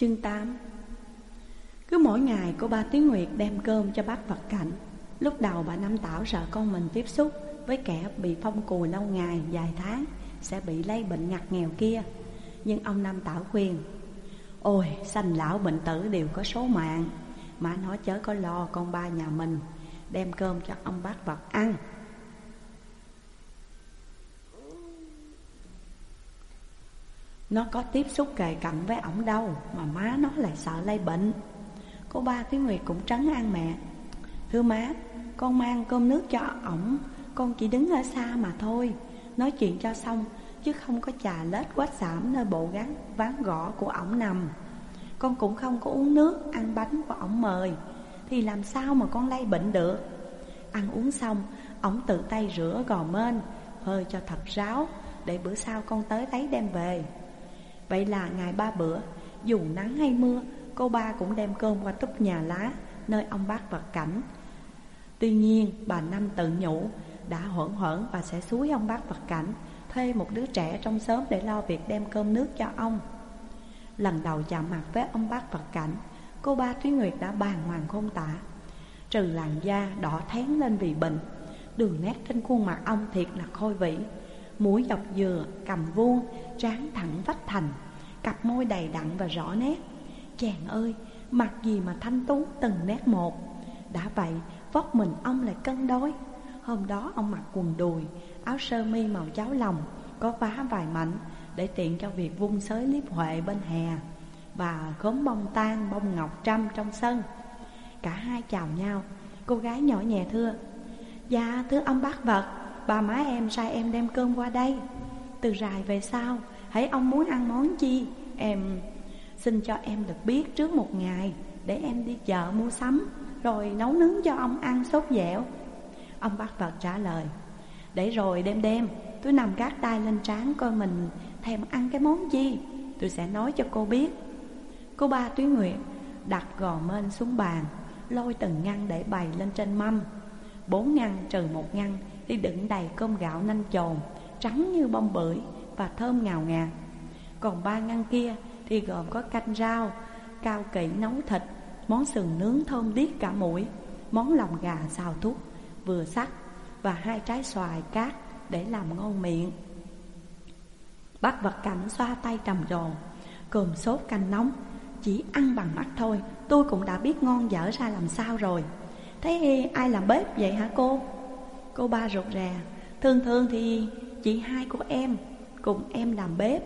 Chương 8 Cứ mỗi ngày cô ba Tuyến Nguyệt đem cơm cho bác vật cảnh. Lúc đầu bà Năm Tảo sợ con mình tiếp xúc Với kẻ bị phong cùi lâu ngày, vài tháng Sẽ bị lây bệnh ngặt nghèo kia. Nhưng ông Năm Tảo khuyên Ôi, sanh lão bệnh tử đều có số mạng. Mà nó chớ có lo con ba nhà mình Đem cơm cho ông bác vật ăn. Nó có tiếp xúc kề cận với ổng đâu, Mà má nó lại sợ lây bệnh. Cô ba Thúy Nguyệt cũng trấn an mẹ. Thưa má, Con mang cơm nước cho ổng. Con chỉ đứng ở xa mà thôi. Nói chuyện cho xong, Chứ không có trà lết quách xảm nơi bộ gắn ván gõ của ổng nằm. Con cũng không có uống nước, Ăn bánh của ổng mời. Thì làm sao mà con lây bệnh được? Ăn uống xong, Ổng tự tay rửa gò mên hơi cho thật ráo, Để bữa sau con tới lấy đem về. Vậy là ngày ba bữa Dù nắng hay mưa Cô ba cũng đem cơm qua túp nhà lá Nơi ông bác vật cảnh. Tuy nhiên bà Năm tự nhủ Đã hỗn hởn và sẽ xúi ông bác vật cảnh Thuê một đứa trẻ trong xóm Để lo việc đem cơm nước cho ông. Lần đầu chạm mặt với ông bác vật cảnh Cô ba Thúy Nguyệt đã bàn hoàng khôn tả. Trừ làn da đỏ thén lên vì bệnh Đường nét trên khuôn mặt ông thiệt là khôi vĩ Mũi dọc dừa, cầm vuông, trán thẳng vách thành Cặp môi đầy đặn và rõ nét. Chàng ơi, mặt gì mà thanh tú từng nét một. Đã vậy, vóc mình ông lại cân đối. Hôm đó ông mặc quần đùi, áo sơ mi màu cháo lòng Có vá vài mảnh để tiện cho việc vung sới liếp huệ bên hè Và gốm bông tan, bông ngọc trăm trong sân. Cả hai chào nhau, cô gái nhỏ nhẹ thưa Dạ, thưa ông bác vật Bà má em sai em đem cơm qua đây. Từ rài về sau Hãy ông muốn ăn món chi? Em, xin cho em được biết trước một ngày, Để em đi chợ mua sắm, Rồi nấu nướng cho ông ăn sốt dẻo. Ông bắt vật trả lời, Để rồi đêm đêm, Tôi nằm gác tay lên trán coi mình Thèm ăn cái món chi. Tôi sẽ nói cho cô biết. Cô ba Tuyến Nguyệt đặt gò mên xuống bàn, Lôi từng ngăn để bày lên trên mâm. Bốn ngăn trừ một ngăn thì đựng đầy cơm gạo nanh chồn, Trắng như bông bưởi và thơm ngào ngạt. Còn ba ngăn kia thì gồm có canh rau, Cao kỵ nấu thịt, Món sườn nướng thơm điếc cả mũi, Món lòng gà xào thuốc, Vừa sắc Và hai trái xoài cát để làm ngon miệng. Bác vật cảnh xoa tay trầm trồ, Cơm sốt canh nóng, Chỉ ăn bằng mắt thôi, Tôi cũng đã biết ngon dở ra làm sao rồi. Thế ai làm bếp vậy hả cô? Cô ba rụt rè, Thường thường thì chị hai của em Cùng em làm bếp.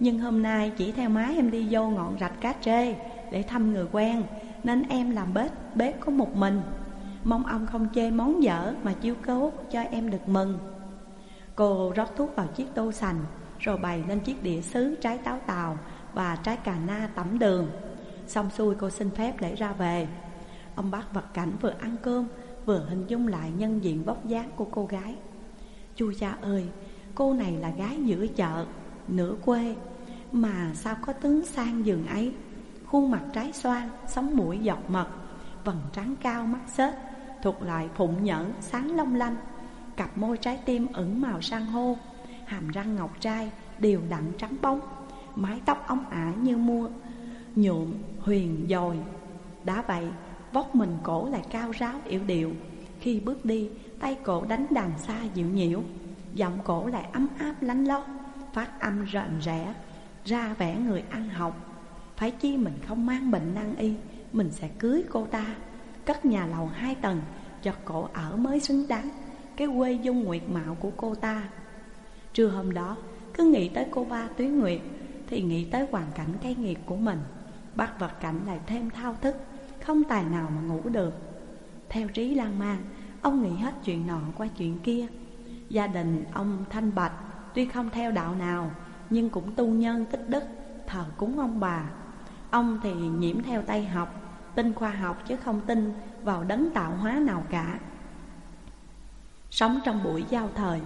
Nhưng hôm nay chỉ theo má em đi vô ngọn rạch cá trê Để thăm người quen, Nên em làm bếp Bếp có một mình. Mong ông không chê món dở Mà chiếu cố cho em được mừng. Cô rót thuốc vào chiếc tô sành, Rồi bày lên chiếc đĩa sứ trái táo tàu Và trái cà na tẩm đường. Xong xuôi cô xin phép để ra về. Ông bác vật cảnh vừa ăn cơm, Vừa hình dung lại nhân diện bóc dáng của cô gái. Chu cha ơi Cô này là gái giữa chợ, Nửa quê. Mà sao có tướng sang giường ấy? Khuôn mặt trái xoan, Sống mũi dọc mật, Vầng trán cao mắt xết Thuộc lại phụng nhẫn, sáng long lanh. Cặp môi trái tim ửng màu sang hô, Hàm răng ngọc trai, Đều đặn trắng bóng. Mái tóc ống ả như mua, Nhuộm, huyền dồi. Đã vậy, Vóc mình cổ lại cao ráo, yểu điệu. Khi bước đi, tay cổ đánh đàn xa dịu nhiễu. Giọng cổ lại ấm áp lánh lót, Phát âm rợn rẽ, Ra vẻ người ăn học. Phải chi mình không mang bệnh năng y, Mình sẽ cưới cô ta. Cất nhà lầu hai tầng, Cho cổ ở mới xứng đáng, Cái quê dung nguyệt mạo của cô ta. Trưa hôm đó, Cứ nghĩ tới cô ba Tuyến Nguyệt, Thì nghĩ tới hoàn cảnh cay nghiệt của mình. Bắt vật cảnh lại thêm thao thức, không tài nào mà ngủ được. Theo trí lan man, Ông nghĩ hết chuyện nọ qua chuyện kia. Gia đình ông Thanh Bạch Tuy không theo đạo nào, Nhưng cũng tu nhân tích đức, Thờ cúng ông bà. Ông thì nhiễm theo Tây học, Tin khoa học chứ không tin vào đấng tạo hóa nào cả. Sống trong buổi giao thời,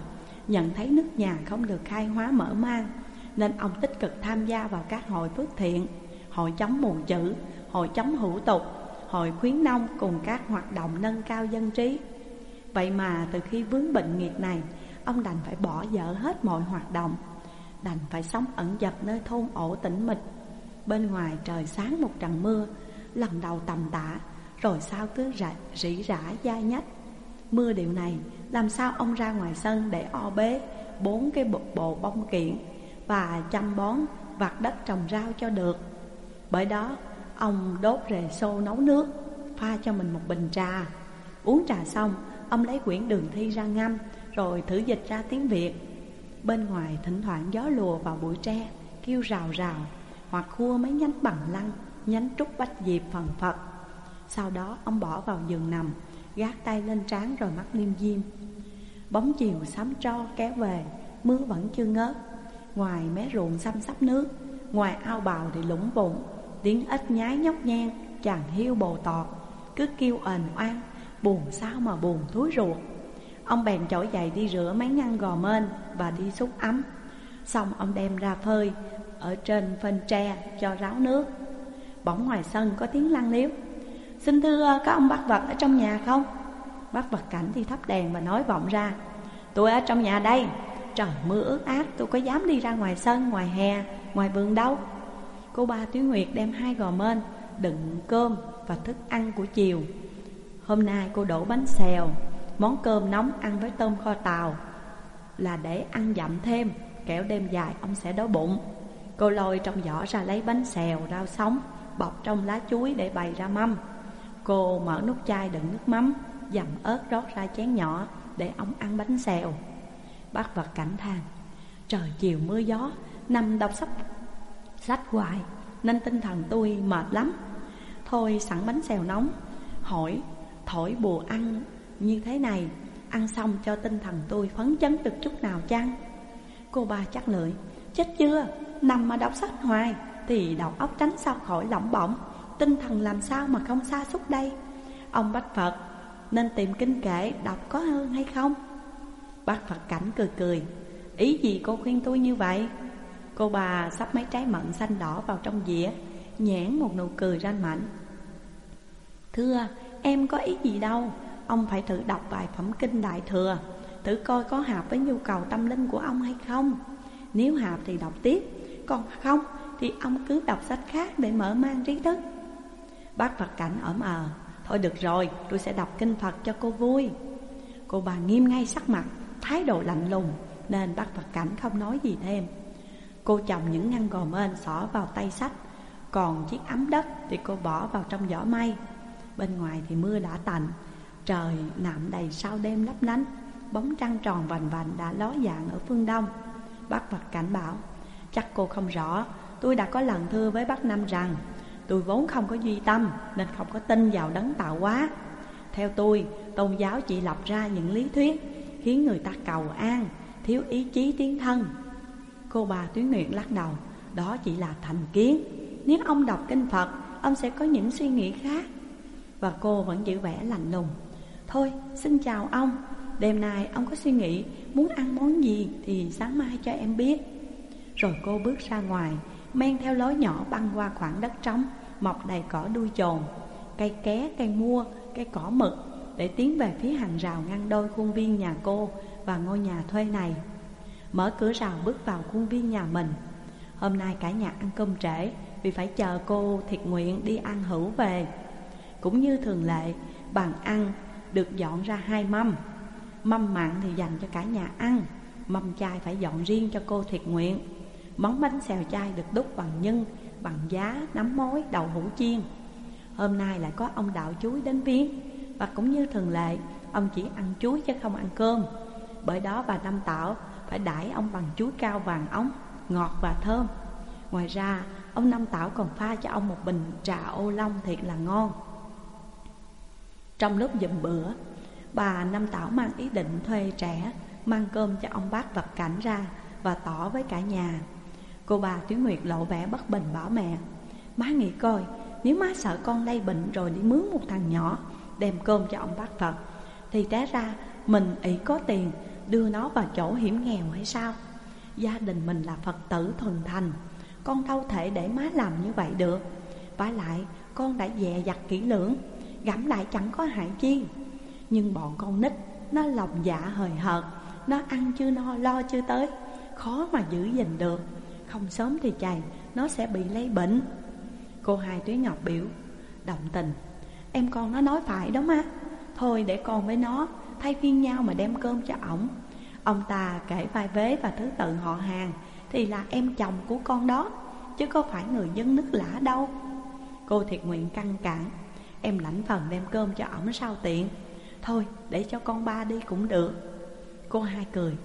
Nhận thấy nước nhà không được khai hóa mở mang, Nên ông tích cực tham gia vào các hội phước thiện, Hội chống mù chữ, Hội chống hữu tục, hội khuyến nông cùng các hoạt động nâng cao dân trí. Vậy mà từ khi vướng bệnh nghiệt này Ông đành phải bỏ dở hết mọi hoạt động. Đành phải sống ẩn dật nơi thôn ổ tĩnh mịch. Bên ngoài trời sáng một trận mưa Lần đầu tầm tã Rồi sao cứ rã, rỉ rả dai nhách. Mưa điều này Làm sao ông ra ngoài sân để o bế Bốn cái bộ, bộ bông kiện Và chăm bón vặt đất trồng rau cho được. Bởi đó ông đốt rề xô nấu nước Pha cho mình một bình trà. Uống trà xong Ông lấy quyển đường thi ra ngâm, Rồi thử dịch ra tiếng Việt. Bên ngoài thỉnh thoảng gió lùa vào bụi tre, Kêu rào rào, Hoặc khua mấy nhánh bằng lăng, Nhánh trúc bách diệp phần phật. Sau đó, ông bỏ vào giường nằm, Gác tay lên trán rồi mắt liêm diêm. Bóng chiều sắm tro kéo về, Mưa vẫn chưa ngớt. Ngoài mé ruộng xăm sắp nước, Ngoài ao bào thì lũng bụng, Tiếng ếch nhái nhóc nhen Chàng hiu bồ tọt, Cứ kêu ền oan Buồn sao mà buồn thúi ruột. Ông bèn chổi dậy đi rửa mấy ngăn gò mên Và đi xúc ấm. Xong ông đem ra phơi Ở trên phên tre cho ráo nước. Bỗng ngoài sân có tiếng lăn liếu. Xin thưa ờ, có ông bắt vật ở trong nhà không? Bắt vật cảnh thì thắp đèn và nói vọng ra Tôi ở trong nhà đây. Trời mưa ướt át tôi có dám đi ra ngoài sân, ngoài hè, ngoài vườn đâu. Cô ba Tuyết Nguyệt đem hai gò mên Đựng cơm và thức ăn của chiều. Hôm nay cô đổ bánh xèo Món cơm nóng ăn với tôm kho tàu. Là để ăn dặm thêm Kẻo đêm dài ông sẽ đói bụng. Cô lôi trong giỏ ra lấy bánh xèo, rau sống Bọc trong lá chuối để bày ra mâm. Cô mở nút chai đựng nước mắm Dầm ớt rót ra chén nhỏ Để ông ăn bánh xèo. Bác vật cảnh than Trời chiều mưa gió Nằm đọc sách sách hoài Nên tinh thần tôi mệt lắm. Thôi sẵn bánh xèo nóng Hỏi thổi bùa ăn. Như thế này, Ăn xong cho tinh thần tôi phấn chấn được chút nào chăng? Cô ba chắc lưỡi Chết chưa? Nằm mà đọc sách hoài, Thì đầu óc tránh sao khỏi lỏng bỏng. Tinh thần làm sao mà không xa xúc đây? Ông Bách Phật, Nên tìm kinh kệ đọc có hơn hay không? Bác Phật Cảnh cười cười, Ý gì cô khuyên tôi như vậy? Cô bà sắp mấy trái mận xanh đỏ vào trong dĩa, Nhãn một nụ cười ranh mảnh. Thưa em có ý gì đâu. Ông phải thử đọc vài phẩm kinh đại thừa, Thử coi có hợp với nhu cầu tâm linh của ông hay không. Nếu hợp thì đọc tiếp, Còn không thì ông cứ đọc sách khác để mở mang trí thức. Bác Phật Cảnh ẩm ờ Thôi được rồi, tôi sẽ đọc kinh Phật cho cô vui. Cô bà nghiêm ngay sắc mặt, Thái độ lạnh lùng, Nên bác Phật Cảnh không nói gì thêm. Cô chồng những ngăn gò mên xỏ vào tay sách, Còn chiếc ấm đất thì cô bỏ vào trong giỏ may. Bên ngoài thì mưa đã tạnh, Trời nạm đầy sao đêm lấp lánh, Bóng trăng tròn vành vành đã ló dạng ở phương đông. Bác vật cảnh bảo, Chắc cô không rõ, Tôi đã có lần thưa với bác Năm rằng, Tôi vốn không có duy tâm Nên không có tin vào đấng tạo hóa. Theo tôi, Tôn giáo chỉ lập ra những lý thuyết Khiến người ta cầu an, Thiếu ý chí tiến thân. Cô bà Tuyến nguyện lắc đầu, Đó chỉ là thành kiến. Nếu ông đọc kinh Phật, Ông sẽ có những suy nghĩ khác. Và cô vẫn giữ vẻ lạnh lùng. Thôi xin chào ông. Đêm nay ông có suy nghĩ Muốn ăn món gì thì sáng mai cho em biết. Rồi cô bước ra ngoài Men theo lối nhỏ băng qua khoảng đất trống Mọc đầy cỏ đuôi chồn. Cây ké, cây mua, cây cỏ mực Để tiến về phía hàng rào ngăn đôi khuôn viên nhà cô Và ngôi nhà thuê này. Mở cửa rào bước vào khuôn viên nhà mình. Hôm nay cả nhà ăn cơm trễ Vì phải chờ cô thiệt nguyện đi ăn hữu về. Cũng như thường lệ Bàn ăn được dọn ra hai mâm. Mâm mặn thì dành cho cả nhà ăn Mâm chai phải dọn riêng cho cô thiệt nguyện. Món bánh xèo chai được đúc bằng nhân Bằng giá, nấm mối, đậu hũ chiên. Hôm nay lại có ông đạo chuối đến viếng Và cũng như thường lệ Ông chỉ ăn chuối chứ không ăn cơm. Bởi đó bà Năm Tảo phải đãi ông bằng chuối cao vàng ống Ngọt và thơm. Ngoài ra ông Năm Tảo còn pha cho ông một bình trà ô long thiệt là ngon. Trong lúc dùm bữa, Bà Năm Tảo mang ý định thuê trẻ, Mang cơm cho ông bác vật cảnh ra Và tỏ với cả nhà. Cô bà Tuyến Nguyệt lộ vẻ bất bình bảo mẹ, Má nghĩ coi, Nếu má sợ con lây bệnh rồi đi mướn một thằng nhỏ, Đem cơm cho ông bác Phật Thì té ra mình ỷ có tiền, Đưa nó vào chỗ hiểm nghèo hay sao? Gia đình mình là Phật tử thuần thành, Con đâu thể để má làm như vậy được. Và lại, con đã dè dặt kỹ lưỡng Gắm lại chẳng có hại chi. Nhưng bọn con nít, Nó lòng dạ hời hợt, Nó ăn chưa no, lo chưa tới. Khó mà giữ gìn được. Không sớm thì chày, Nó sẽ bị lây bệnh. Cô hai Tuyết Ngọc biểu Động tình. Em con nó nói phải đó má. Thôi để con với nó, Thay phiên nhau mà đem cơm cho ổng. Ông ta kể vai vế và thứ tự họ hàng, Thì là em chồng của con đó, Chứ có phải người dân nước lã đâu. Cô thiệt nguyện căng cản. Em lãnh phần đem cơm cho ổng sao tiện. Thôi, để cho con ba đi cũng được. Cô hai cười.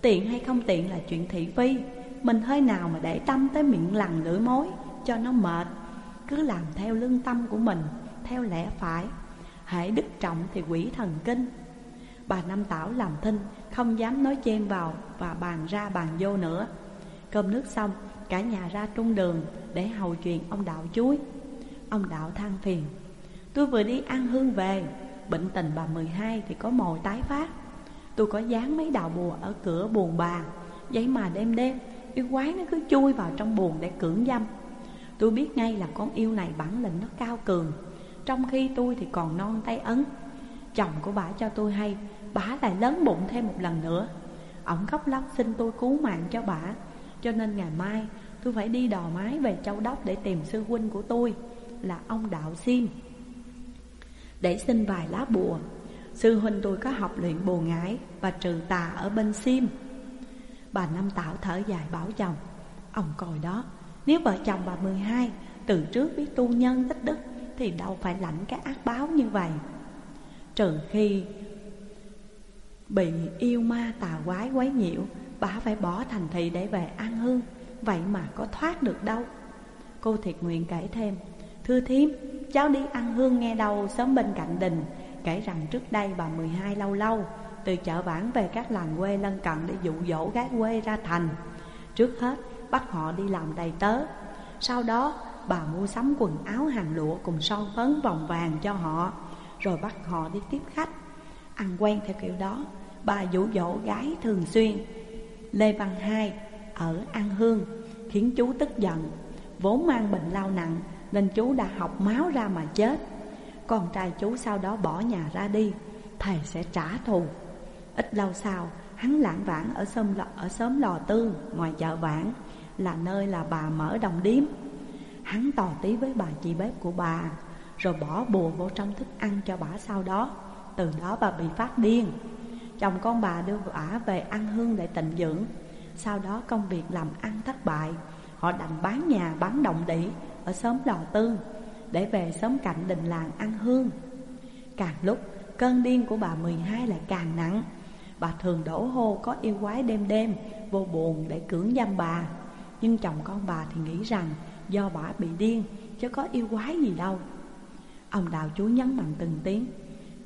Tiện hay không tiện là chuyện thị phi. Mình hơi nào mà để tâm tới miệng lằn lưỡi mối, Cho nó mệt. Cứ làm theo lương tâm của mình, Theo lẽ phải. Hãy đức trọng thì quỷ thần kinh. Bà Năm Tảo làm thinh, Không dám nói chen vào Và bàn ra bàn vô nữa. Cơm nước xong, Cả nhà ra trung đường Để hầu chuyện ông Đạo chuối. Ông Đạo than phiền. Tôi vừa đi ăn hương về Bệnh tình bà 12 thì có mồi tái phát. Tôi có dán mấy đạo bùa ở cửa buồn bà Vậy mà đêm đêm Yêu quái nó cứ chui vào trong buồn để cưỡng dâm. Tôi biết ngay là con yêu này bản lĩnh nó cao cường, Trong khi tôi thì còn non tay ấn. Chồng của bà cho tôi hay, Bà lại lớn bụng thêm một lần nữa. Ông khóc lóc xin tôi cứu mạng cho bà, Cho nên ngày mai tôi phải đi đò mái về Châu Đốc để tìm sư huynh của tôi, Là ông Đạo Sim để xin vài lá bùa. Sư huynh tôi có học luyện bồ ngải Và trừ tà ở bên Sim Bà Năm Tạo thở dài bảo chồng, Ông coi đó, Nếu vợ chồng bà 12 Từ trước biết tu nhân tích đức Thì đâu phải lãnh cái ác báo như vậy. Trừ khi Bị yêu ma tà quái quấy nhiễu, Bà phải bỏ thành thị để về an hương, Vậy mà có thoát được đâu. Cô thiệt nguyện kể thêm Thưa thiếm Cháu đi ăn hương nghe đâu Sớm bên cạnh đình, Kể rằng trước đây bà 12 lâu lâu, Từ chợ bản về các làng quê lân cận Để dụ dỗ gái quê ra thành. Trước hết, bắt họ đi làm đầy tớ. Sau đó, bà mua sắm quần áo hàng lụa Cùng son phấn vòng vàng cho họ, Rồi bắt họ đi tiếp khách. Ăn quen theo kiểu đó, Bà dụ dỗ gái thường xuyên. Lê Văn Hai ở An Hương Khiến chú tức giận, Vốn mang bệnh lao nặng nên chú đã học máu ra mà chết. Con trai chú sau đó bỏ nhà ra đi. Thầy sẽ trả thù. Ít lâu sau Hắn lãng vãng ở xóm lò, ở xóm lò tư Ngoài chợ vãng Là nơi là bà mở đồng điếm. Hắn tò tí với bà chị bếp của bà Rồi bỏ bùa vô trong thức ăn cho bà sau đó. Từ đó bà bị phát điên. Chồng con bà đưa bà về ăn hương để tịnh dưỡng. Sau đó công việc làm ăn thất bại Họ đành bán nhà bán đồng đỉ ở xóm Lò tương Để về xóm cạnh đình làng ăn hương. Càng lúc, cơn điên của bà 12 lại càng nặng. Bà thường đổ hô có yêu quái đêm đêm, Vô buồn để cưỡng dâm bà. Nhưng chồng con bà thì nghĩ rằng Do bà bị điên, Chứ có yêu quái gì đâu. Ông đào chú nhấn mạnh từng tiếng,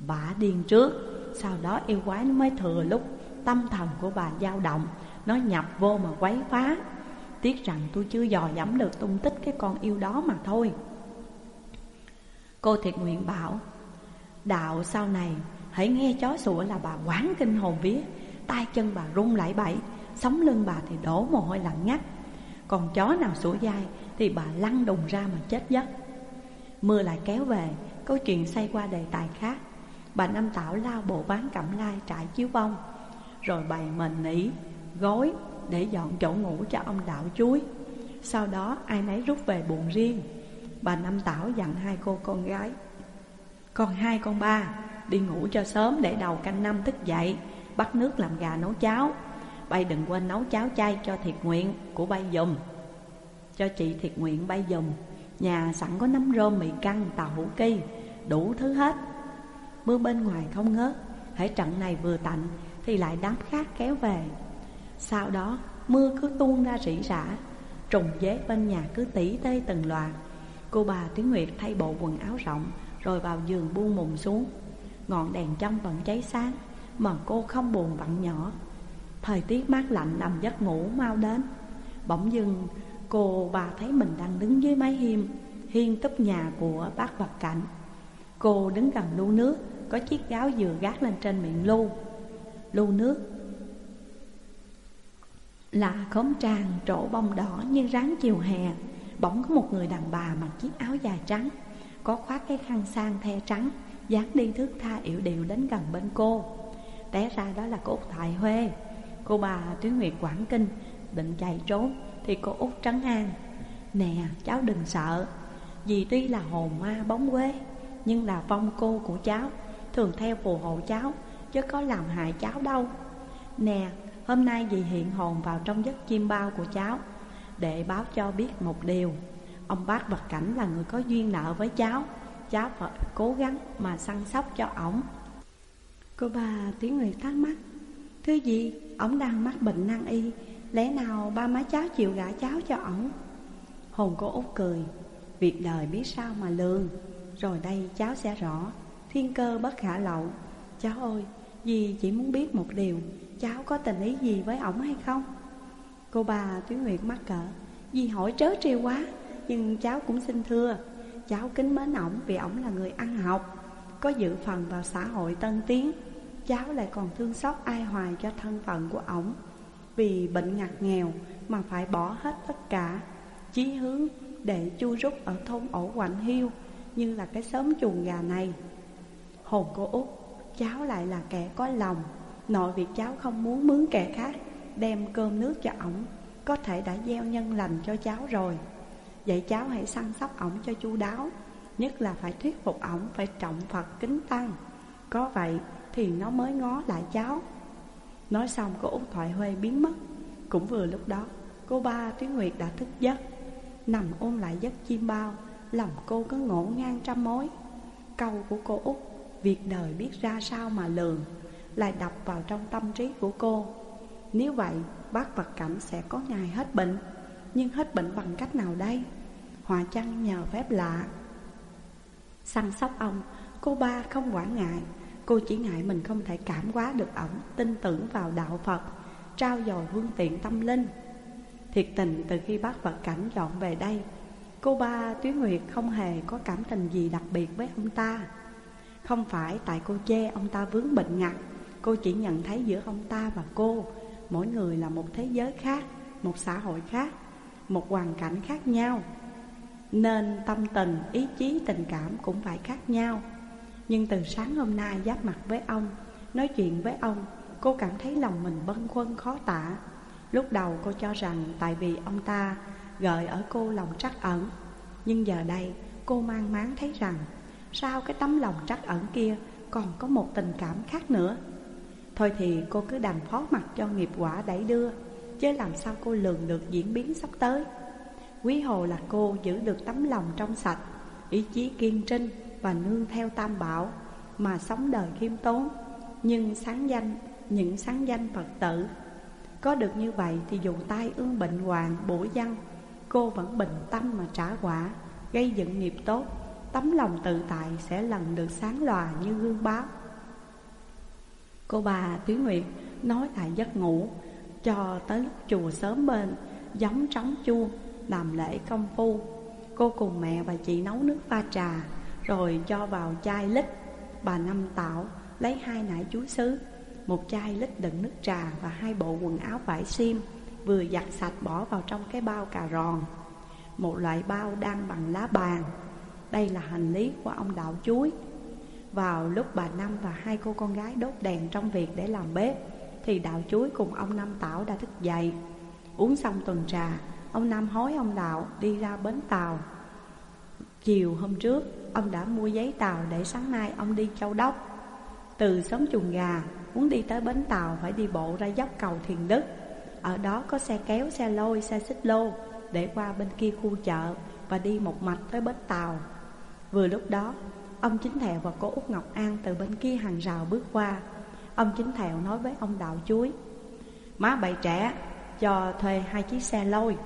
Bà điên trước, Sau đó yêu quái mới thừa lúc Tâm thần của bà dao động, Nó nhập vô mà quấy phá. Tiếc rằng tôi chưa dò dẫm được tung tích cái con yêu đó mà thôi. Cô thiệt nguyện bảo Đạo sau này Hãy nghe chó sủa là bà quán kinh hồn vía. Tay chân bà rung lại bậy Sống lưng bà thì đổ mồ hôi lạnh ngắt. Còn chó nào sủa dai Thì bà lăn đùng ra mà chết giấc. Mưa lại kéo về Câu chuyện xoay qua đề tài khác. Bà Năm Tảo lao bộ ván cẩm lai trải chiếu bông Rồi bày mền nỉ, gối để dọn chỗ ngủ cho ông đạo chuối. Sau đó ai nấy rút về buồn riêng. Bà Năm Tảo dặn hai cô con gái Còn hai con ba đi ngủ cho sớm để đầu canh năm thức dậy Bắt nước làm gà nấu cháo. Bay đừng quên nấu cháo chay cho thiệt nguyện của bay dùm. Cho chị thiệt nguyện bay dùm Nhà sẵn có nấm rơm mì căng, tàu hủ kỳ Đủ thứ hết. Mưa bên ngoài không ngớt Hãy trận này vừa tạnh Thì lại đám khác kéo về. Sau đó, mưa cứ tuôn ra rỉ rả, Trùng dế bên nhà cứ tỉ tê từng loạt. Cô bà Tuyến Nguyệt thay bộ quần áo rộng, Rồi vào giường buông mùng xuống. Ngọn đèn trong vẫn cháy sáng, Mà cô không buồn vặn nhỏ. Thời tiết mát lạnh nằm giấc ngủ mau đến. Bỗng dưng, cô bà thấy mình đang đứng dưới mái hiên Hiên túp nhà của bác vật cảnh. Cô đứng gần lu nước, Có chiếc gáo dừa gác lên trên miệng lu. Lu nước là khóm tràng trổ bông đỏ như ráng chiều hè. Bỗng có một người đàn bà mặc chiếc áo dài trắng, Có khoác cái khăn sang the trắng dáng đi thước tha yểu điệu đến gần bên cô. Té ra đó là cô Út Thại Huê. Cô bà Tuyến Nguyệt Quảng Kinh, Định chạy trốn thì cô út trấn an. Nè, cháu đừng sợ, Vì tuy là hồn ma bóng quê Nhưng là vong cô của cháu, Thường theo phù hộ cháu, Chứ có làm hại cháu đâu. Nè hôm nay dì hiện hồn vào trong giấc chim bao của cháu Để báo cho biết một điều. Ông bác vật cảnh là người có duyên nợ với cháu. Cháu phải cố gắng mà săn sóc cho ổng. Cô bà Tiếng Nguyệt thắc mắc Thứ gì, ổng đang mắc bệnh nan y Lẽ nào ba má cháu chịu gả cháu cho ổng? Hồn cô út cười Việc đời biết sao mà lường. Rồi đây cháu sẽ rõ. Thiên cơ bất khả lậu. Cháu ơi, dì chỉ muốn biết một điều Cháu có tình ý gì với ổng hay không? Cô bà Tuyến Nguyệt mắc cỡ. Dì hỏi trớ trêu quá, Nhưng cháu cũng xin thưa. Cháu kính mến ổng vì ổng là người ăn học, Có dự phần vào xã hội tân tiến. Cháu lại còn thương xót ai hoài cho thân phận của ổng. Vì bệnh ngặt nghèo mà phải bỏ hết tất cả, Chí hướng để chu rút ở thôn ổ quạnh hiu Như là cái xóm chuồng gà này. Hồn cô út, Cháu lại là kẻ có lòng Nội việc cháu không muốn mướn kẻ khác, Đem cơm nước cho ổng, Có thể đã gieo nhân lành cho cháu rồi. Vậy cháu hãy săn sóc ổng cho chu đáo, Nhất là phải thuyết phục ổng phải trọng Phật kính tăng. Có vậy thì nó mới ngó lại cháu. Nói xong cô út thoại Huê biến mất. Cũng vừa lúc đó, Cô ba Tuyến Nguyệt đã thức giấc, Nằm ôm lại giấc chim bao, Lòng cô có ngổ ngang trăm mối. Câu của cô út, Việc đời biết ra sao mà lường. Lại đập vào trong tâm trí của cô. Nếu vậy bác vật cảnh sẽ có ngày hết bệnh. Nhưng hết bệnh bằng cách nào đây? Hòa chăng nhờ phép lạ? Săn sóc ông, Cô ba không quản ngại. Cô chỉ ngại mình không thể cảm hóa được ổng, Tin tưởng vào đạo Phật, Trao dồi phương tiện tâm linh. Thiệt tình từ khi bác vật cảnh dọn về đây, Cô ba Tuyến Nguyệt không hề có cảm tình gì đặc biệt với ông ta. Không phải tại cô chê ông ta vướng bệnh ngặt Cô chỉ nhận thấy giữa ông ta và cô Mỗi người là một thế giới khác Một xã hội khác Một hoàn cảnh khác nhau. Nên tâm tình, ý chí, tình cảm cũng phải khác nhau. Nhưng từ sáng hôm nay giáp mặt với ông Nói chuyện với ông Cô cảm thấy lòng mình bâng khuâng khó tả. Lúc đầu cô cho rằng tại vì ông ta gợi ở cô lòng trắc ẩn Nhưng giờ đây cô mang máng thấy rằng Sao cái tấm lòng trắc ẩn kia còn có một tình cảm khác nữa. Thôi thì cô cứ đành phó mặt cho nghiệp quả đẩy đưa Chứ làm sao cô lường được diễn biến sắp tới. Quý hồ là cô giữ được tấm lòng trong sạch Ý chí kiên trinh và nương theo tam bảo Mà sống đời khiêm tốn. Nhưng sáng danh, những sáng danh Phật tử có được như vậy thì dù tai ương bệnh hoạn bổ dân Cô vẫn bình tâm mà trả quả Gây dựng nghiệp tốt. Tấm lòng tự tại sẽ lần được sáng lòa như gương báo. Cô bà Tuyến Nguyệt nói lại giấc ngủ, Cho tới lúc chùa sớm bên, Giống trống chuông, Làm lễ công phu. Cô cùng mẹ và chị nấu nước pha trà, Rồi cho vào chai lít. Bà Năm Tạo lấy hai nải chuối sứ, một chai lít đựng nước trà và hai bộ quần áo vải xiêm Vừa giặt sạch bỏ vào trong cái bao cà ròn. Một loại bao đang bằng lá bàn. Đây là hành lý của ông đạo chuối. Vào lúc bà Năm và hai cô con gái đốt đèn trong việc để làm bếp Thì đạo chuối cùng ông Năm Tảo đã thức dậy. Uống xong tuần trà Ông Năm hối ông Đạo đi ra bến tàu. Chiều hôm trước Ông đã mua giấy tàu để sáng nay ông đi châu đốc. Từ xóm chuồng gà Muốn đi tới bến tàu phải đi bộ ra dốc cầu Thiền Đức. Ở đó có xe kéo, xe lôi, xe xích lô Để qua bên kia khu chợ Và đi một mạch tới bến tàu. Vừa lúc đó Ông Chính Thẹo và cô Út Ngọc An từ bên kia hàng rào bước qua. Ông Chính Thẹo nói với ông Đạo Chuối, Má bậy trẻ, cho thuê hai chiếc xe lôi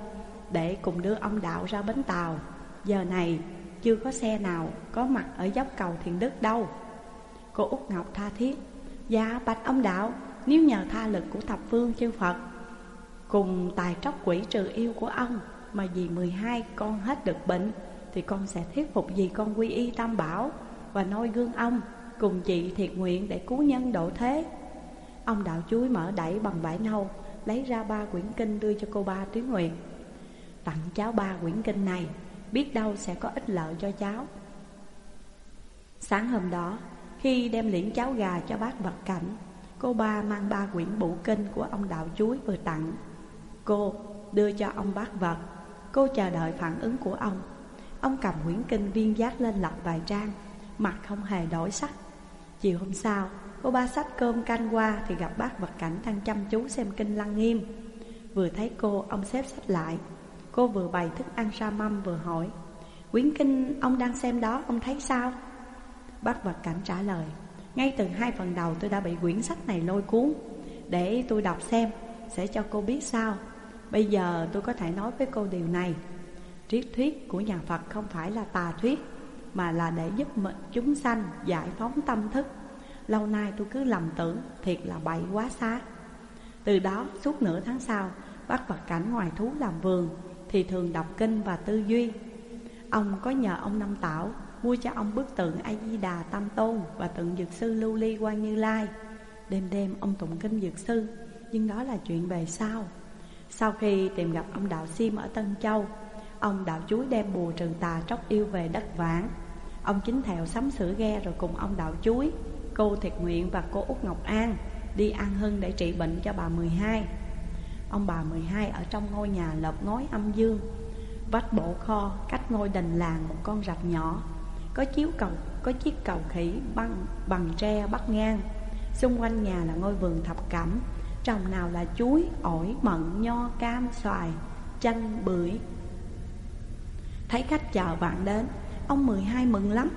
Để cùng đưa ông Đạo ra bến tàu. Giờ này chưa có xe nào có mặt ở dốc cầu Thiền Đức đâu. Cô Út Ngọc tha thiết Dạ bạch ông đạo, Nếu nhờ tha lực của thập phương chư Phật, Cùng tài tróc quỷ trừ yêu của ông Mà vì 12 con hết được bệnh thì con sẽ thuyết phục dì con quy y tam bảo Và noi gương ông Cùng chị thiệt nguyện để cứu nhân độ thế. Ông đạo chuối mở đẩy bằng vải nâu, Lấy ra ba quyển kinh đưa cho cô ba Tuyến nguyện Tặng cháu ba quyển kinh này, Biết đâu sẽ có ích lợi cho cháu. Sáng hôm đó, khi đem liễn cháo gà cho bác vật cảnh, Cô ba mang ba quyển bụ kinh của ông đạo chuối vừa tặng. Cô đưa cho ông bác vật, Cô chờ đợi phản ứng của ông. Ông cầm quyển kinh viên giác lên lật vài trang, Mặt không hề đổi sắc. Chiều hôm sau, Cô ba sách cơm canh qua Thì gặp bác vật cảnh đang chăm chú xem kinh lăng nghiêm. Vừa thấy cô, ông xếp sách lại. Cô vừa bày thức ăn ra mâm vừa hỏi, Quyển kinh ông đang xem đó, ông thấy sao? Bác vật cảnh trả lời, Ngay từ hai phần đầu tôi đã bị quyển sách này lôi cuốn. Để tôi đọc xem, Sẽ cho cô biết sao. Bây giờ tôi có thể nói với cô điều này. Triết thuyết của nhà Phật không phải là tà thuyết, Mà là để giúp chúng sanh giải phóng tâm thức. Lâu nay tôi cứ lầm tưởng thiệt là bậy quá xá. Từ đó, suốt nửa tháng sau Bác Phật cảnh ngoài thú làm vườn, Thì thường đọc kinh và tư duy. Ông có nhờ ông Năm Tảo Mua cho ông bức tượng A-di-đà Tam Tôn Và tượng Dược Sư Lưu Ly Quan Như Lai. Đêm đêm ông tụng kinh Dược Sư, Nhưng đó là chuyện về sau. Sau khi tìm gặp ông Đạo Sim ở Tân Châu Ông Đạo Chuối đem bùa trừ tà tróc yêu về đất vãng. Ông chính thèo sắm sửa ghe rồi cùng ông Đạo Chuối Cô Thiệt Nguyện và cô Út Ngọc An Đi ăn hưng để trị bệnh cho bà 12 Ông bà 12 ở trong ngôi nhà lợp ngói âm dương Vách bộ kho cách ngôi đình làng một con rạch nhỏ Có chiếu cầu, có chiếc cầu khỉ bằng, bằng tre bắt ngang. Xung quanh nhà là ngôi vườn thập cẩm Trồng nào là chuối, ổi, mận, nho, cam, xoài, chanh, bưởi Thấy khách chờ bạn đến, Ông 12 mừng lắm.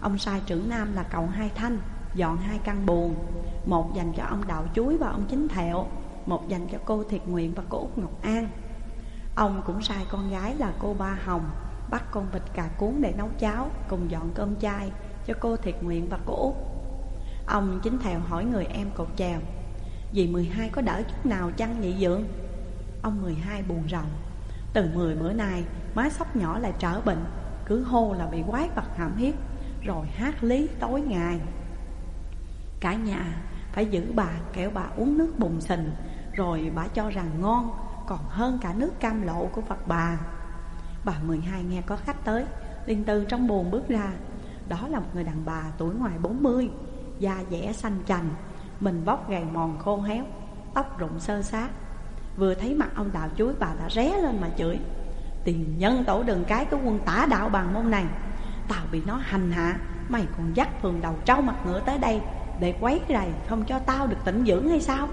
Ông sai trưởng nam là cậu Hai Thanh, Dọn hai căn buồn Một dành cho ông Đạo Chuối và ông Chính Thẹo, Một dành cho cô Thiệt Nguyện và cô Út Ngọc An. Ông cũng sai con gái là cô Ba Hồng, Bắt con vịt cà cuốn để nấu cháo Cùng dọn cơm chay cho cô Thiệt Nguyện và cô Út. Ông Chính Thẹo hỏi người em cột chèo, Dì 12 có đỡ chút nào chăng nhị dưỡng Ông 12 buồn rầu từ 10 bữa nay Má sóc nhỏ lại trở bệnh. Cứ hô là bị quái vật hãm hiếp, Rồi hát lý tối ngày. Cả nhà phải giữ bà kéo bà uống nước bùng sình, Rồi bà cho rằng ngon, Còn hơn cả nước cam lộ của Phật bà. Bà 12 nghe có khách tới, liền từ trong buồn bước ra. Đó là một người đàn bà tuổi ngoài 40 Da dẻ xanh chành, Mình vóc gầy mòn khô héo, Tóc rụng sơ sát. Vừa thấy mặt ông đạo chuối bà đã ré lên mà chửi. Tiền nhân tổ đường cái cái quân tả đạo bằng môn này. Tao bị nó hành hạ Mày còn dắt phường đầu trâu mặt ngựa tới đây Để quấy rầy không cho tao được tỉnh dưỡng hay sao?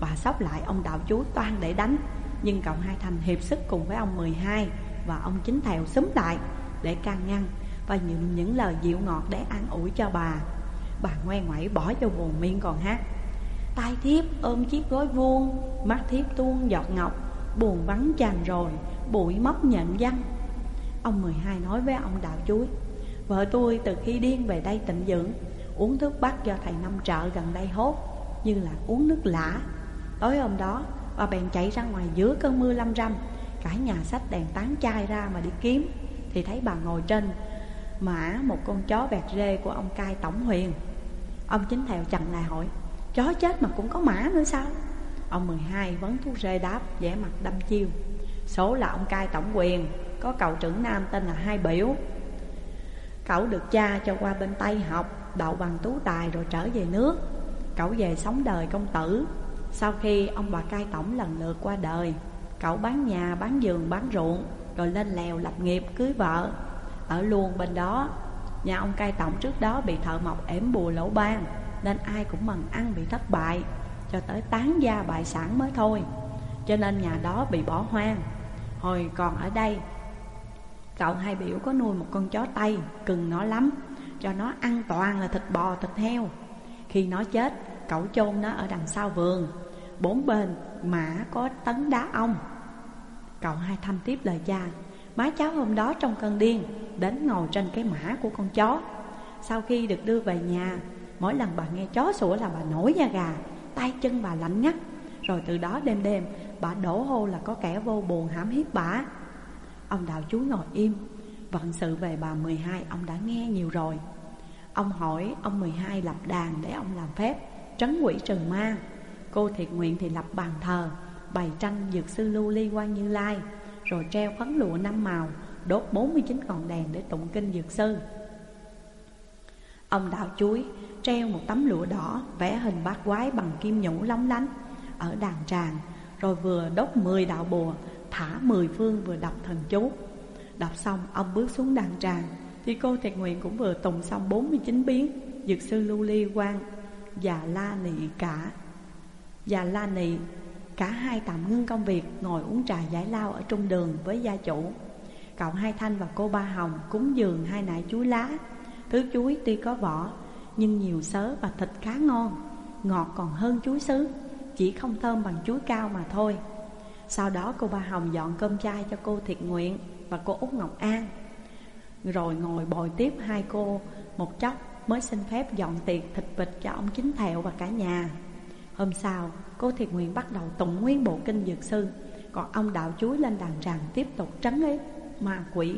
Bà sóc lại ông đạo chúa toan để đánh Nhưng cậu hai thành hiệp sức cùng với ông 12 Và ông chính thèo xúm lại Để can ngăn Và những, những lời dịu ngọt để an ủi cho bà. Bà ngoe ngoẩy bỏ vô buồn miên còn hát tay thiếp, ôm chiếc gối vuông, Mắt thiếp tuôn giọt ngọc, Buồn vắng chàng rồi, Bụi móc nhận văn Ông 12 nói với ông đạo chuối Vợ tôi từ khi điên về đây tịnh dưỡng, Uống thuốc bắc do thầy năm trợ gần đây hốt, Như là uống nước lã. Tối hôm đó, Bà bèn chạy ra ngoài giữa cơn mưa lâm râm, Cả nhà sách đèn tán chai ra mà đi kiếm. Thì thấy bà ngồi trên, Mã một con chó bẹt rê của ông cai tổng huyền. Ông chính thèo chặn lại hỏi Chó chết mà cũng có mã nữa sao? Ông 12 vấn thuốc rê đáp vẻ mặt đâm chiêu. Số là ông cai tổng quyền Có cậu trưởng nam tên là Hai Biểu. Cậu được cha cho qua bên Tây học Đậu bằng tú tài rồi trở về nước. Cậu về sống đời công tử. Sau khi ông bà cai tổng lần lượt qua đời Cậu bán nhà, bán giường, bán ruộng Rồi lên lèo lập nghiệp, cưới vợ. Ở luôn bên đó Nhà ông cai tổng trước đó bị thợ mộc ẻm bùa lỗ ban. Nên ai cũng mần ăn bị thất bại, Cho tới tán gia bại sản mới thôi. Cho nên nhà đó bị bỏ hoang. Hồi còn ở đây, Cậu hai biểu có nuôi một con chó Tây, Cưng nó lắm. Cho nó ăn toàn là thịt bò, thịt heo. Khi nó chết, Cậu chôn nó ở đằng sau vườn. Bốn bên mã có tấn đá ong. Cậu hai thăm tiếp lời cha, Má cháu hôm đó trong cơn điên, Đến ngồi trên cái mã của con chó. Sau khi được đưa về nhà Mỗi lần bà nghe chó sủa là bà nổi da gà, Tay chân bà lạnh ngắt. Rồi từ đó đêm đêm, Bà đổ hô là có kẻ vô buồn hãm hiếp bà. Ông đạo chú ngồi im, Vận sự về bà 12 ông đã nghe nhiều rồi. Ông hỏi ông 12 lập đàn để ông làm phép, Trấn quỷ trừ ma. Cô thiệt nguyện thì lập bàn thờ, Bày tranh dược sư lưu ly quan như lai, Rồi treo phấn lụa năm màu, Đốt 49 ngọn đèn để tụng kinh dược sư. Ông đạo chuối treo một tấm lụa đỏ Vẽ hình bát quái bằng kim nhũ lóng lánh Ở đàn tràng, Rồi vừa đốt mười đạo bùa, Thả mười phương vừa đọc thần chú. Đọc xong, ông bước xuống đàn tràng, Thì cô thiệt nguyện cũng vừa tùng xong 49 biến, Dược sư lưu ly quan Và la nị, cả. Và la nị, Cả hai tạm ngưng công việc, Ngồi uống trà giải lao ở trung đường với gia chủ. Cậu Hai Thanh và cô Ba Hồng cúng dường hai nải chuối lá Thứ chuối tuy có vỏ Nhưng nhiều sớ và thịt khá ngon Ngọt còn hơn chuối sứ Chỉ không thơm bằng chuối cao mà thôi. Sau đó cô Ba Hồng dọn cơm chay cho cô Thiệt Nguyện Và cô Út Ngọc An. Rồi ngồi bồi tiếp hai cô một chốc Mới xin phép dọn tiệc thịt vịt cho ông Chính Thẹo và cả nhà. Hôm sau, cô Thiệt Nguyện bắt đầu tụng nguyên bộ kinh dược sư Còn ông đạo chuối lên đàn tràng tiếp tục trấn ấy ma quỷ.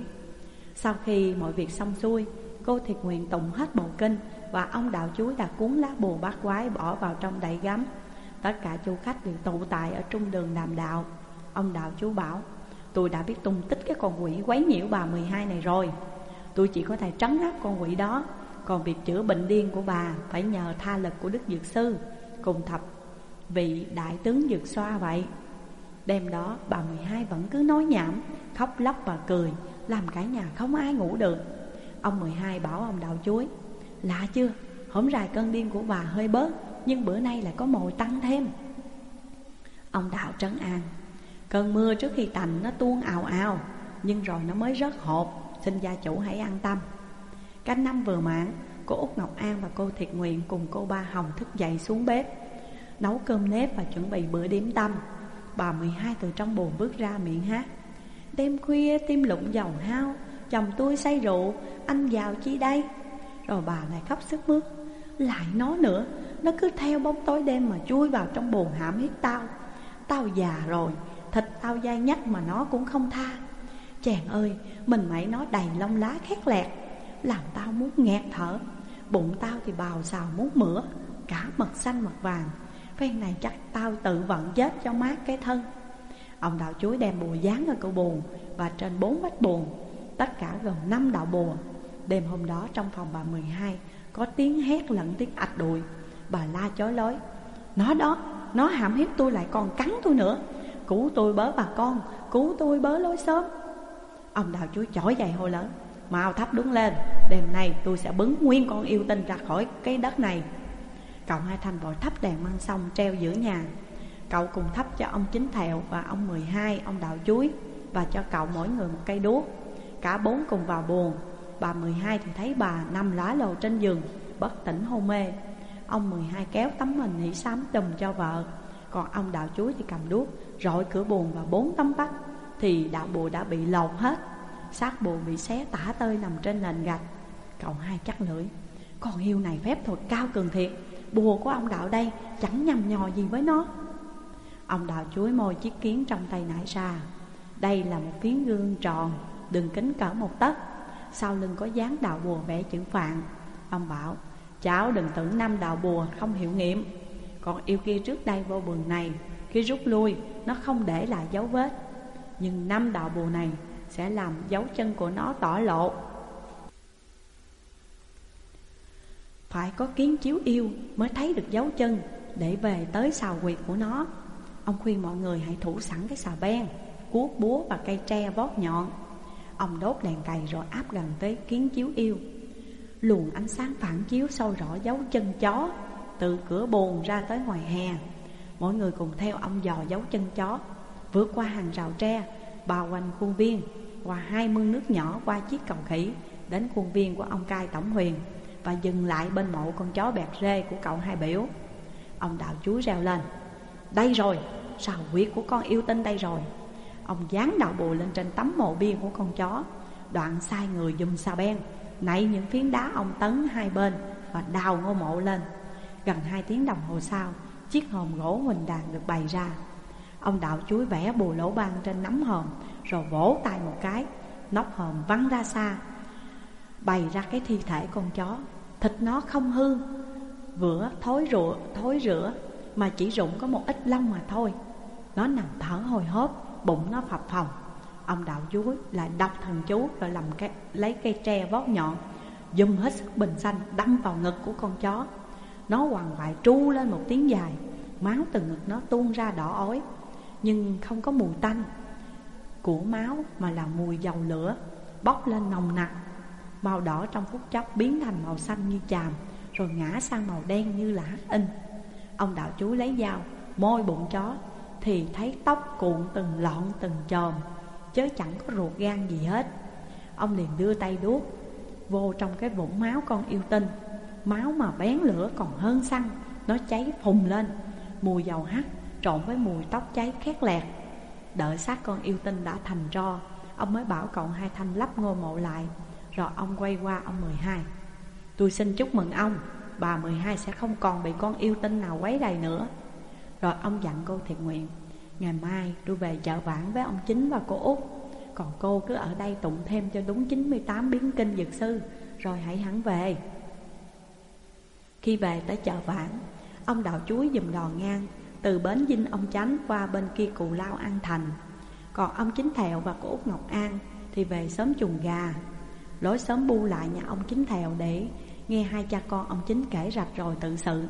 Sau khi mọi việc xong xuôi Cô Thiệt Nguyện tụng hết bộ kinh Và ông đạo chuối đã cuốn lá bùa bát quái bỏ vào trong đậy gấm. Tất cả du khách đều tụ tại ở trung đường đàm đạo. Ông đạo chú bảo, Tôi đã biết tung tích cái con quỷ quấy nhiễu bà 12 này rồi. Tôi chỉ có thể trấn áp con quỷ đó. Còn việc chữa bệnh điên của bà Phải nhờ tha lực của Đức Dược Sư Cùng thập vị đại tướng Dược Xoa vậy. Đêm đó, bà 12 vẫn cứ nói nhảm, Khóc lóc và cười, Làm cả nhà không ai ngủ được. Ông 12 bảo ông đào chuối Lạ chưa? Hổm rài cơn điên của bà hơi bớt, Nhưng bữa nay lại có mồi tăng thêm. Ông đạo trấn an. Cơn mưa trước khi tành nó tuôn ào ào, Nhưng rồi nó mới rớt hộp, Xin gia chủ hãy an tâm. Canh năm vừa mãn, Cô Út Ngọc An và cô Thiệt Nguyện Cùng cô Ba Hồng thức dậy xuống bếp, Nấu cơm nếp và chuẩn bị bữa điểm tâm. Bà 12 từ trong bồn bước ra miệng hát, Đêm khuya tim lụng dầu hao Chồng tôi say rượu, Anh vào chi đây? Rồi bà lại khóc sức mướt. Lại nó nữa, Nó cứ theo bóng tối đêm mà chui vào trong bồn hãm hiếp tao. Tao già rồi, Thịt tao dai nhắc mà nó cũng không tha. Chàng ơi, Mình mẩy nó đầy lông lá khét lẹt. Làm tao muốn nghẹt thở. Bụng tao thì bào xào muốn mửa, Cả mật xanh mật vàng. Phen này chắc tao tự vận chết cho mát cái thân. Ông đạo chuối đem bùa dán ở cửa buồn Và trên bốn vách buồn Tất cả gồm năm đạo bùa Đêm hôm đó trong phòng bà 12 Có tiếng hét lẫn tiếng ạch đùi. Bà la chói lối Nó đó, nó hãm hiếp tôi lại còn cắn tôi nữa. Cứu tôi bớ bà con Cứu tôi bớ lối sớm Ông đạo chúa chổi dậy hô lớn Mau thắp đứng lên Đêm nay tôi sẽ bứng nguyên con yêu tinh ra khỏi cái đất này. Cậu Hai Thanh vội thắp đèn măng xong treo giữa nhà. Cậu cùng thắp cho ông Chính Thẹo và ông 12, ông Đạo Chuối Và cho cậu mỗi người một cây đuốc. Cả bốn cùng vào buồn. Bà 12 thì thấy bà nằm lá lầu trên giường, Bất tỉnh hôn mê. Ông 12 kéo tấm mình hỉ sám đùm cho vợ. Còn ông đạo chuối thì cầm đuốc, Rọi cửa buồn và bốn tấm bách Thì đạo bùa đã bị lột hết. Xác bùa bị xé tả tơi nằm trên nền gạch. Cậu hai chắc lưỡi, Con yêu này phép thuật cao cường thiệt, Bùa của ông đạo đây chẳng nhầm nhò gì với nó. Ông đạo chuối môi chiếc kiến trong tay nải ra. Đây là một phiến gương tròn. Đường kính cỡ một tấc. Sau lưng có dáng đạo bùa vẽ chữ phạn. Ông bảo, Cháu đừng tưởng năm đạo bùa không hiệu nghiệm. Còn yêu kia trước đây vô vườn này, Khi rút lui, Nó không để lại dấu vết. Nhưng năm đạo bùa này Sẽ làm dấu chân của nó tỏ lộ. Phải có kiến chiếu yêu mới thấy được dấu chân Để về tới xào quyệt của nó. Ông khuyên mọi người hãy thủ sẵn cái xào ben Cuốc búa và cây tre vót nhọn. Ông đốt đèn cày rồi áp gần tới kiến chiếu yêu. Luồng ánh sáng phản chiếu soi rõ dấu chân chó Từ cửa bồn ra tới ngoài hè. Mọi người cùng theo ông dò dấu chân chó Vượt qua hàng rào tre Bao quanh khuôn viên Qua hai mương nước nhỏ qua chiếc cầu khỉ Đến khuôn viên của ông cai tổng huyền Và dừng lại bên mộ con chó bẹt rê của cậu hai biểu. Ông đạo chúa reo lên Đây rồi, sào huyết của con yêu tinh đây rồi. Ông dán đạo bùa lên trên tấm mộ bia của con chó. Đoạn sai người dùng xà ben Nảy những phiến đá ông tấn hai bên Và đào ngôi mộ lên. Gần hai tiếng đồng hồ sau Chiếc hòm gỗ huỳnh đàn được bày ra. Ông đạo chuối vẽ bùa lỗ ban trên nắm hòm Rồi vỗ tay một cái Nóc hòm văng ra xa. Bày ra cái thi thể con chó Thịt nó không hư. Vữa thối rửa, thối rửa Mà chỉ rụng có một ít lông mà thôi. Nó nằm thở hồi hốp Bụng nó phập phồng. Ông đạo dúi lại đọc thần chú Rồi làm cái, lấy cây tre vót nhọn Dùng hết sức bình xanh đâm vào ngực của con chó. Nó hoàng hoại tru lên một tiếng dài Máu từ ngực nó tuôn ra đỏ ói Nhưng không có mùi tanh. Của máu mà là mùi dầu lửa Bốc lên nồng nặc. Màu đỏ trong phút chốc biến thành màu xanh như chàm Rồi ngã sang màu đen như là hắc in. Ông đạo chú lấy dao Môi bụng chó thì thấy tóc cuộn từng lọn từng chòm Chớ chẳng có ruột gan gì hết. Ông liền đưa tay đuốc, Vô trong cái vũng máu con yêu tinh. Máu mà bén lửa còn hơn xăng, Nó cháy phùng lên. Mùi dầu hắt trộn với mùi tóc cháy khét lẹt. Đợi xác con yêu tinh đã thành tro, Ông mới bảo cậu hai thanh lắp ngôi mộ lại, Rồi ông quay qua ông 12 Tôi xin chúc mừng ông, Bà 12 sẽ không còn bị con yêu tinh nào quấy rầy nữa. Rồi ông dặn cô thiện nguyện, Ngày mai tôi về chợ vãn với ông Chính và cô Út. Còn cô cứ ở đây tụng thêm cho đúng 98 biến kinh dược sư, Rồi hãy hẳn về. Khi về tới chợ vãn, Ông đạo chuối dùm đò ngang Từ bến dinh ông Chánh qua bên kia cù lao An Thành. Còn ông Chính Thẹo và cô Út Ngọc An Thì về sớm chuồng gà. Lối sớm bu lại nhà ông Chính Thẹo để Nghe hai cha con ông Chính kể rạch rồi tự sự.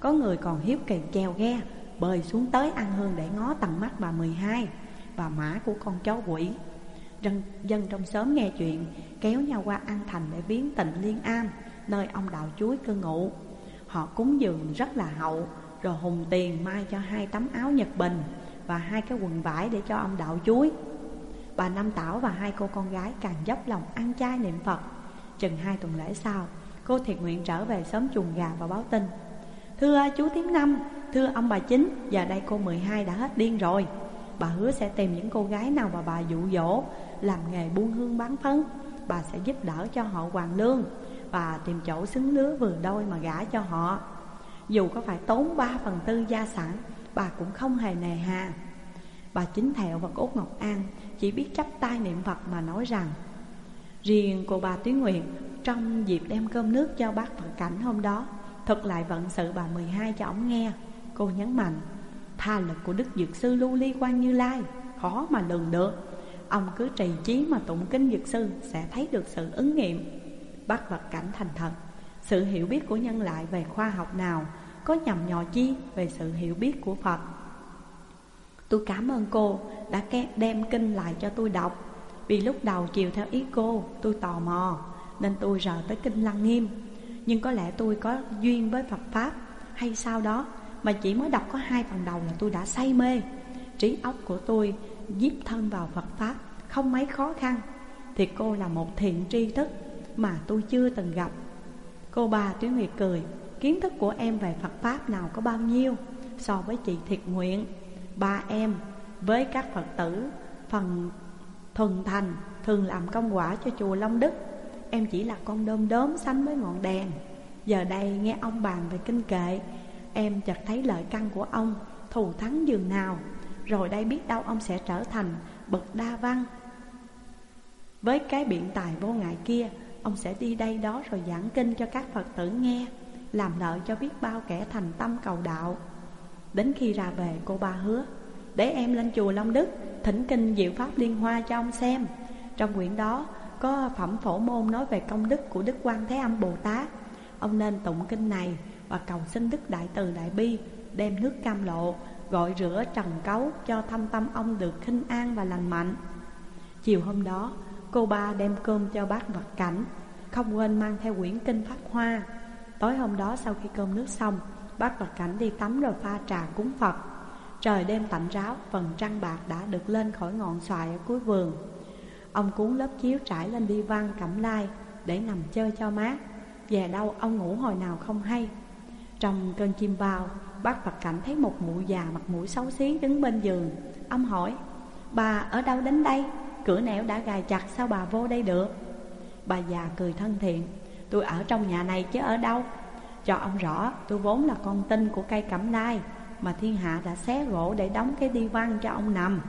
Có người còn hiếu kỳ treo ghe. Bơi xuống tới ăn hương để ngó tầng mắt bà 12 Bà mã của con chó quỷ. Dân, dân trong xóm nghe chuyện Kéo nhau qua An Thành để biến tịnh Liên An Nơi ông đạo chuối cư ngụ. Họ cúng dường rất là hậu Rồi hùng tiền mai cho hai tấm áo nhật bình Và hai cái quần vải để cho ông đạo chuối. Bà Năm Tảo và hai cô con gái càng dốc lòng ăn chay niệm Phật. Chừng hai tuần lễ sau Cô thiệt nguyện trở về sớm chuồng gà và báo tin. Thưa chú tiếng Năm, thưa ông bà Chính, Giờ đây cô 12 đã hết điên rồi. Bà hứa sẽ tìm những cô gái nào mà bà dụ dỗ, Làm nghề buôn hương bán phấn Bà sẽ giúp đỡ cho họ hoàng lương. Và tìm chỗ xứng lứa vừa đôi mà gả cho họ. Dù có phải tốn 3 phần tư gia sản, Bà cũng không hề nề hà. Bà Chính Thẹo và cốt Ngọc An Chỉ biết chấp tay niệm Phật mà nói rằng, Riêng cô bà Tuyến Nguyện trong dịp đem cơm nước cho bác Phật Cảnh hôm đó, Thực lại vận sự bà 12 cho ông nghe. Cô nhấn mạnh, Tha lực của Đức Dược Sư Lưu Ly quan Như Lai, Khó mà lường được. Ông cứ trì chí mà tụng kinh Dược Sư Sẽ thấy được sự ứng nghiệm. Bắt vật Cảnh thành thật, Sự hiểu biết của nhân loại về khoa học nào Có nhầm nhò chi về sự hiểu biết của Phật? Tôi cảm ơn cô đã đem kinh lại cho tôi đọc. Vì lúc đầu chiều theo ý cô, tôi tò mò, nên tôi rờ tới kinh lăng nghiêm. Nhưng có lẽ tôi có duyên với Phật Pháp, Hay sao đó? Mà chỉ mới đọc có hai phần đầu là tôi đã say mê. Trí óc của tôi díp thân vào Phật Pháp, Không mấy khó khăn. Thì cô là một thiện tri thức Mà tôi chưa từng gặp. Cô bà Tuyết Nguyệt cười, Kiến thức của em về Phật Pháp nào có bao nhiêu So với chị Thiệt Nguyện? Ba em với các Phật tử, Phần thuần thành, Thường làm công quả cho chùa Long Đức. Em chỉ là con đom đóm xanh với ngọn đèn. Giờ đây nghe ông bàn về kinh kệ Em chợt thấy lợi căn của ông, Thù thắng dường nào. Rồi đây biết đâu ông sẽ trở thành bậc đa văn. Với cái biện tài vô ngại kia, Ông sẽ đi đây đó rồi giảng kinh cho các Phật tử nghe, Làm lợi cho biết bao kẻ thành tâm cầu đạo. Đến khi ra về, cô ba hứa, Để em lên chùa Long Đức, Thỉnh kinh diệu pháp liên hoa cho ông xem. Trong quyển đó, có phẩm phổ môn nói về công đức của Đức Quan Thế Âm Bồ Tát. Ông nên tụng kinh này và cầu xin Đức Đại Từ Đại Bi Đem nước cam lộ, gọi rửa trần cấu cho thâm tâm ông được khinh an và lành mạnh. Chiều hôm đó, cô ba đem cơm cho bác vật cảnh, Không quên mang theo quyển kinh Pháp Hoa. Tối hôm đó sau khi cơm nước xong, Bác vật cảnh đi tắm rồi pha trà cúng Phật. Trời đêm tạnh ráo, Phần trăng bạc đã được lên khỏi ngọn xoài ở cuối vườn. Ông cuốn lớp chiếu trải lên đi văn cẩm lai Để nằm chơi cho mát. Về đâu ông ngủ hồi nào không hay. Trong cơn chim bao, Bác Phật Cảnh thấy một mụ già mặt mũi xấu xí đứng bên giường. Ông hỏi, Bà ở đâu đến đây? Cửa nẻo đã gài chặt, sao bà vô đây được? Bà già cười thân thiện, Tôi ở trong nhà này chứ ở đâu? Cho ông rõ, tôi vốn là con tinh của cây cẩm lai Mà thiên hạ đã xé gỗ để đóng cái đi văn cho ông nằm.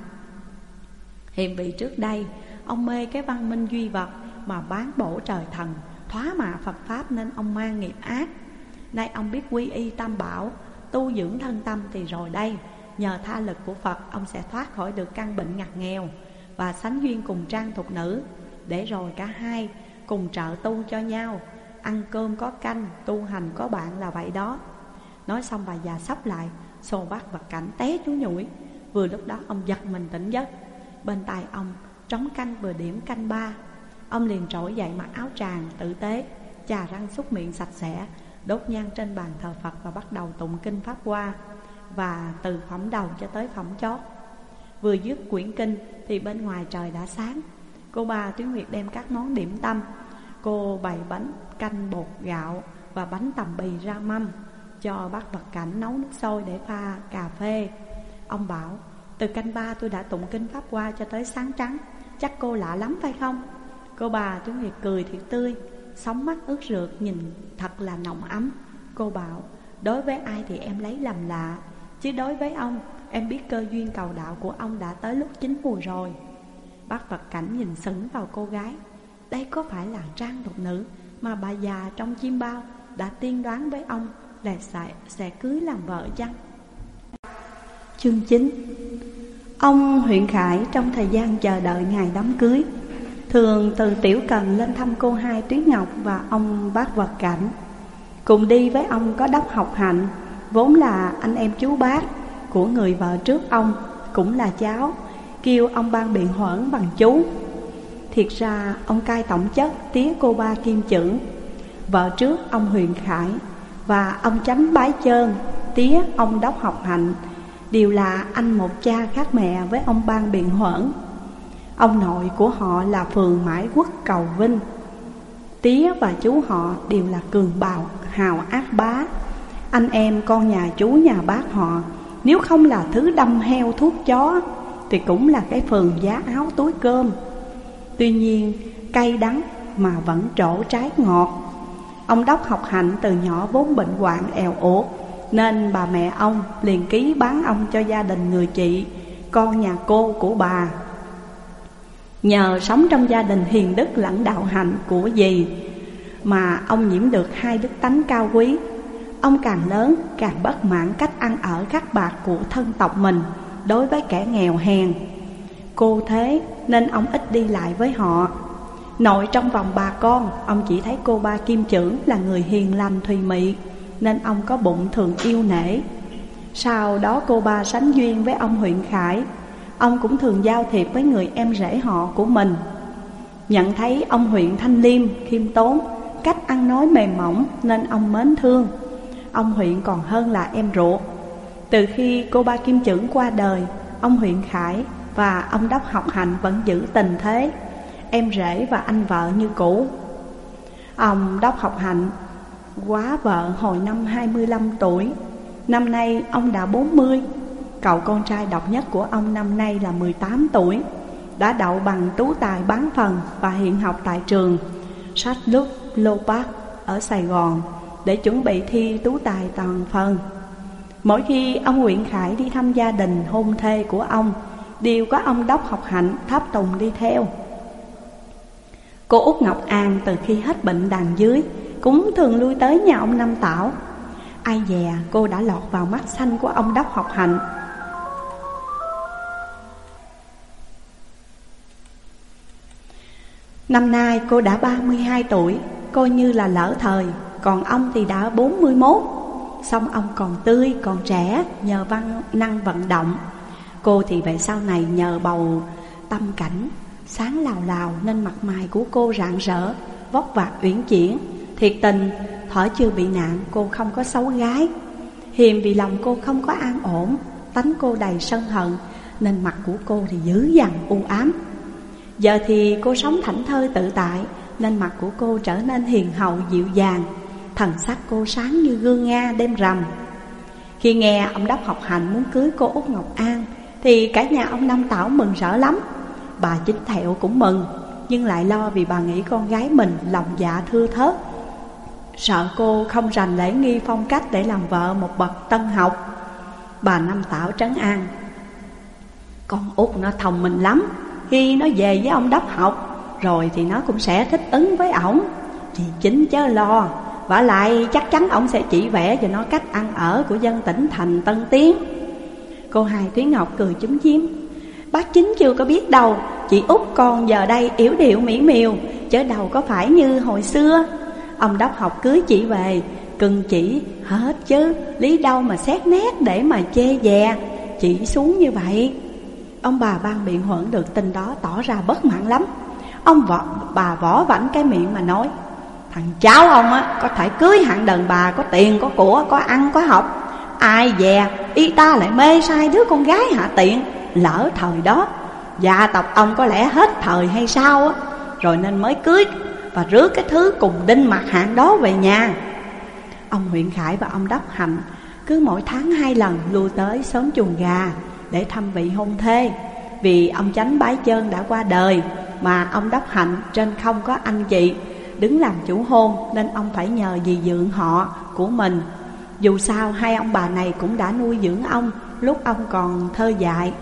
Hiện vị trước đây, Ông mê cái văn minh duy vật Mà bán bổ trời thần, Thoá mạ Phật Pháp nên ông mang nghiệp ác. Nay ông biết quy y tam bảo, Tu dưỡng thân tâm thì rồi đây. Nhờ tha lực của Phật, Ông sẽ thoát khỏi được căn bệnh ngặt nghèo Và sánh duyên cùng trang thục nữ. Để rồi cả hai cùng trợ tu cho nhau. Ăn cơm có canh, Tu hành có bạn là vậy đó. Nói xong bà già sắp lại, Xô bắt vật cảnh té chú nhủi Vừa lúc đó ông giật mình tỉnh giấc. Bên tai ông, trống canh vừa điểm canh ba. Ông liền trỗi dậy mặc áo tràng, tử tế, Chà răng xúc miệng sạch sẽ Đốt nhang trên bàn thờ Phật và bắt đầu tụng kinh Pháp Hoa, Và từ phẩm đầu cho tới phẩm chót. Vừa dứt quyển kinh thì bên ngoài trời đã sáng. Cô bà Tuyết Nguyệt đem các món điểm tâm, Cô bày bánh canh bột gạo và bánh tằm bì ra mâm Cho bác vật cảnh nấu nước sôi để pha cà phê. Ông bảo, từ canh ba tôi đã tụng kinh Pháp Hoa cho tới sáng trắng, Chắc cô lạ lắm phải không? Cô bà Tuyết Nguyệt cười thiệt tươi Sóng mắt ướt rượt nhìn thật là nồng ấm. Cô bảo Đối với ai thì em lấy làm lạ. Chứ đối với ông Em biết cơ duyên cầu đạo của ông đã tới lúc chín mùi rồi. Bác Phật Cảnh nhìn sững vào cô gái. Đây có phải là trang độc nữ Mà bà già trong chim bao Đã tiên đoán với ông Là sẽ, sẽ cưới làm vợ chăng? Chương 9 Ông huyện Khải trong thời gian chờ đợi ngày đám cưới Thường từ Tiểu Cần lên thăm cô hai Tuyết Ngọc và ông bác vật cảnh. Cùng đi với ông có đốc học hạnh Vốn là anh em chú bác của người vợ trước ông Cũng là cháu Kêu ông ban biện hoãn bằng chú. Thiệt ra ông cai tổng chất tía cô ba kim chữ, Vợ trước ông Huyền Khải Và ông chánh bái chơn Tía ông đốc học hạnh Đều là anh một cha khác mẹ với ông ban biện hoãn. Ông nội của họ là phường Mãi Quốc Cầu Vinh. Tía và chú họ đều là cường bào, hào ác bá. Anh em con nhà chú, nhà bác họ, Nếu không là thứ đâm heo thuốc chó, Thì cũng là cái phường giá áo túi cơm. Tuy nhiên, cay đắng mà vẫn trổ trái ngọt. Ông Đốc học hạnh từ nhỏ vốn bệnh hoạn èo uột Nên bà mẹ ông liền ký bán ông cho gia đình người chị, Con nhà cô của bà. Nhờ sống trong gia đình hiền đức lẫn đạo hạnh của dì Mà ông nhiễm được hai đức tánh cao quý. Ông càng lớn, càng bất mãn cách ăn ở khắc bạc của thân tộc mình Đối với kẻ nghèo hèn. Cô thế nên ông ít đi lại với họ. Nội trong vòng bà con, Ông chỉ thấy cô ba kim trưởng là người hiền lành thùy mị, Nên ông có bụng thường yêu nể. Sau đó cô ba sánh duyên với ông huyện Khải Ông cũng thường giao thiệp với người em rể họ của mình. Nhận thấy ông huyện Thanh Liêm, khiêm tốn Cách ăn nói mềm mỏng nên ông mến thương. Ông huyện còn hơn là em ruột. Từ khi cô ba Kim Trưởng qua đời Ông huyện Khải và ông Đốc Học Hạnh vẫn giữ tình thế Em rể và anh vợ như cũ. Ông Đốc Học Hạnh quá vợ hồi năm 25 tuổi. Năm nay ông đã 40 Cậu con trai độc nhất của ông năm nay là 18 tuổi, Đã đậu bằng tú tài bán phần và hiện học tại trường Sách Lúc Lô Park ở Sài Gòn Để chuẩn bị thi tú tài toàn phần. Mỗi khi ông Nguyễn Khải đi thăm gia đình, hôn thê của ông, Đều có ông Đốc học hạnh tháp tùng đi theo. Cô Út Ngọc An từ khi hết bệnh đàn dưới Cũng thường lui tới nhà ông Năm Tảo. Ai dè cô đã lọt vào mắt xanh của ông Đốc học hạnh Năm nay cô đã 32 tuổi, coi như là lỡ thời Còn ông thì đã 41 Xong ông còn tươi, còn trẻ, nhờ văn năng vận động. Cô thì về sau này nhờ bầu tâm cảnh Sáng lào lào nên mặt mày của cô rạng rỡ Vóc vạc uyển chuyển. Thiệt tình, thở chưa bị nạn cô không có xấu gái. Hiềm vì lòng cô không có an ổn Tánh cô đầy sân hận Nên mặt của cô thì dữ dằn u ám. Giờ thì cô sống thảnh thơi tự tại, Nên mặt của cô trở nên hiền hậu, dịu dàng. Thần sắc cô sáng như gương Nga đêm rằm. Khi nghe ông Đốc học hành muốn cưới cô Út Ngọc An, Thì cả nhà ông Năm Tảo mừng rỡ lắm. Bà chính thẹo cũng mừng, Nhưng lại lo vì bà nghĩ con gái mình lòng dạ thưa thớt. Sợ cô không rành lễ nghi phong cách để làm vợ một bậc tân học. Bà Năm Tảo trấn an. Con út nó thông minh lắm khi nó về với ông đốc học, Rồi thì nó cũng sẽ thích ứng với ổng. Chị chính chớ lo Và lại chắc chắn ông sẽ chỉ vẽ cho nó cách ăn ở của dân tỉnh thành Tân Tiến. Cô hai Thúy Ngọc cười chúm chiếm Bác chính chưa có biết đâu, Chị út con giờ đây yếu điệu mỹ miều, Chớ đầu có phải như hồi xưa. Ông đốc học cưới chị về, cần chỉ hết chứ, Lý đâu mà xét nét để mà chê dè. Chỉ xuống như vậy. Ông bà ban biện huẩn được tin đó tỏ ra bất mãn lắm. Ông võ, bà võ vảnh cái miệng mà nói Thằng cháu ông á có thể cưới hạng đàn bà có tiền có của có ăn có học. Ai dè y ta lại mê sai đứa con gái hạ tiện Lỡ thời đó Gia tộc ông có lẽ hết thời hay sao á Rồi nên mới cưới Và rước cái thứ cùng đinh mặt hạng đó về nhà. Ông huyện Khải và ông Đốc Hạnh Cứ mỗi tháng hai lần lui tới sớm chuồng gà. Để thăm vị hôn thê. Vì ông chánh bái chân đã qua đời, Mà ông Đốc Hạnh trên không có anh chị Đứng làm chủ hôn Nên ông phải nhờ dì dưỡng họ của mình. Dù sao, hai ông bà này cũng đã nuôi dưỡng ông Lúc ông còn thơ dại.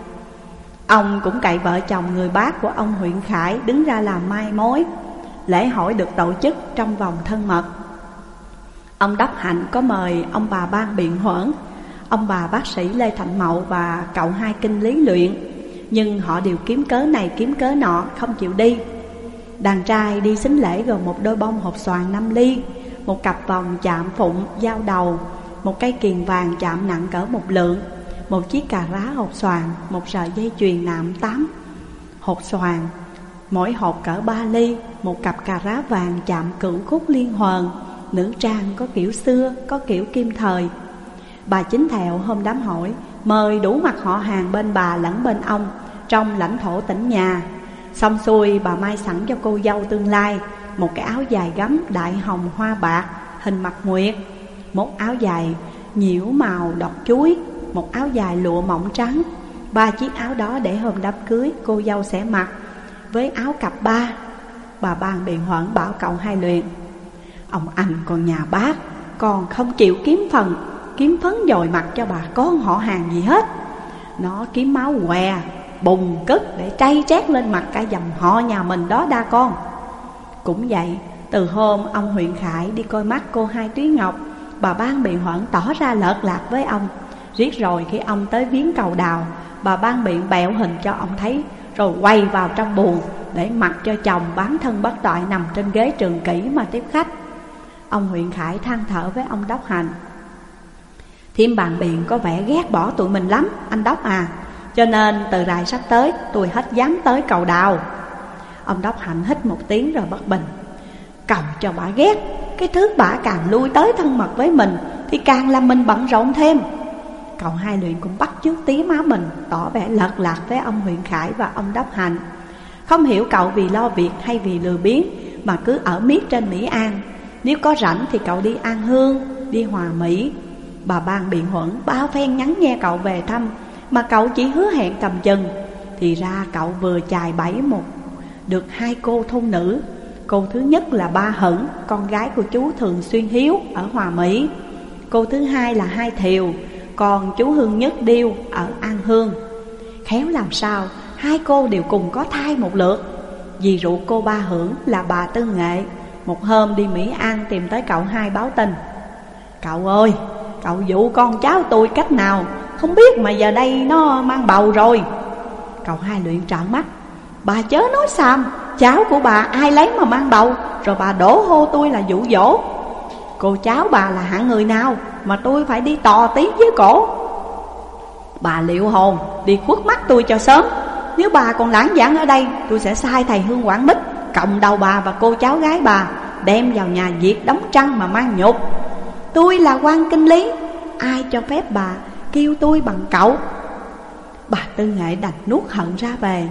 Ông cũng cậy vợ chồng người bác của ông huyện Khải đứng ra làm mai mối, Lễ hội được tổ chức trong vòng thân mật. Ông Đốc Hạnh có mời ông bà ban biện huẩn. Ông bà bác sĩ Lê Thành Mậu và cậu hai kinh lý luyện. Nhưng họ đều kiếm cớ này kiếm cớ nọ không chịu đi. Đàn trai đi xính lễ gồm một đôi bông hộp xoàn 5 ly Một cặp vòng chạm phụng dao đầu Một cây kiền vàng chạm nặng cỡ một lượng một chiếc cà rá hộp xoàn, một sợi dây chuyền nạm tám. Hộp xoàn, mỗi hộp cỡ ba ly, một cặp cà rá vàng chạm cửu khúc liên hoàn, nữ trang có kiểu xưa, có kiểu kim thời. Bà chính thẹo hôm đám hỏi, mời đủ mặt họ hàng bên bà lẫn bên ông, trong lãnh thổ tỉnh nhà. Xong xuôi bà mai sẵn cho cô dâu tương lai, một cái áo dài gấm đại hồng hoa bạc, hình mặt nguyệt, một áo dài nhiễu màu đọt chuối một áo dài lụa mỏng trắng. Ba chiếc áo đó để hôm đám cưới cô dâu sẽ mặc. Với áo cặp ba Bà ban biện hoãn bảo cậu hai luyện Ông anh còn nhà bác Còn không chịu kiếm phần. Kiếm phấn dồi mặt cho bà con họ hàng gì hết. Nó kiếm máu què Bùng cất để chay chét lên mặt cả dầm họ nhà mình đó đa con. Cũng vậy, Từ hôm ông huyện Khải đi coi mắt cô hai Túy Ngọc, Bà ban biện hoãn tỏ ra lợt lạc với ông. Riết rồi khi ông tới viếng cầu đào, Bà ban biện bẹo hình cho ông thấy, Rồi quay vào trong buồn Để mặc cho chồng bán thân bất toại Nằm trên ghế trường kỷ mà tiếp khách. Ông huyện Khải than thở với ông Đốc Hành Thiêm bạn biện có vẻ ghét bỏ tụi mình lắm Anh Đốc à. Cho nên từ rày sắp tới tôi hết dám tới cầu đào. Ông Đốc Hạnh hít một tiếng rồi bất bình. Cầm cho bà ghét Cái thứ bà càng lui tới thân mật với mình Thì càng làm mình bận rộn thêm. Cậu hai luyện cũng bắt chước tí má mình Tỏ vẻ lật lạc với ông huyện Khải và ông Đốc hạnh Không hiểu cậu vì lo việc hay vì lừa biến Mà cứ ở miết trên Mỹ An. Nếu có rảnh thì cậu đi An Hương, đi Hòa Mỹ Bà ban biện huẩn bao phen nhắn nghe cậu về thăm, Mà cậu chỉ hứa hẹn cầm chừng. Thì ra cậu vừa chài bẫy một, Được hai cô thôn nữ. Cô thứ nhất là ba Hẩn, Con gái của chú Thường Xuyên Hiếu ở Hòa Mỹ. Cô thứ hai là hai Thiều, còn chú Hương Nhất Điêu ở An Hương. Khéo làm sao, Hai cô đều cùng có thai một lượt. Dì rượu cô ba hưởng là bà Tư Nghệ, Một hôm đi Mỹ An tìm tới cậu hai báo tin. Cậu ơi Cậu dụ con cháu tôi cách nào? Không biết mà giờ đây nó mang bầu rồi. Cậu hai luyện trợn mắt. Bà chớ nói xàm, Cháu của bà ai lấy mà mang bầu? Rồi bà đổ hô tôi là dụ dỗ. Cô cháu bà là hạng người nào Mà tôi phải đi tò tí với cổ? Bà liệu hồn, Đi khuất mắt tôi cho sớm. Nếu bà còn lãng giảng ở đây, Tôi sẽ sai thầy Hương Quảng Bích, Cộng đầu bà và cô cháu gái bà, Đem vào nhà diệt đóng trăng mà mang nhục Tôi là quan kinh lý. Ai cho phép bà kêu tôi bằng cậu? Bà Tư Nghệ đành nuốt hận ra về.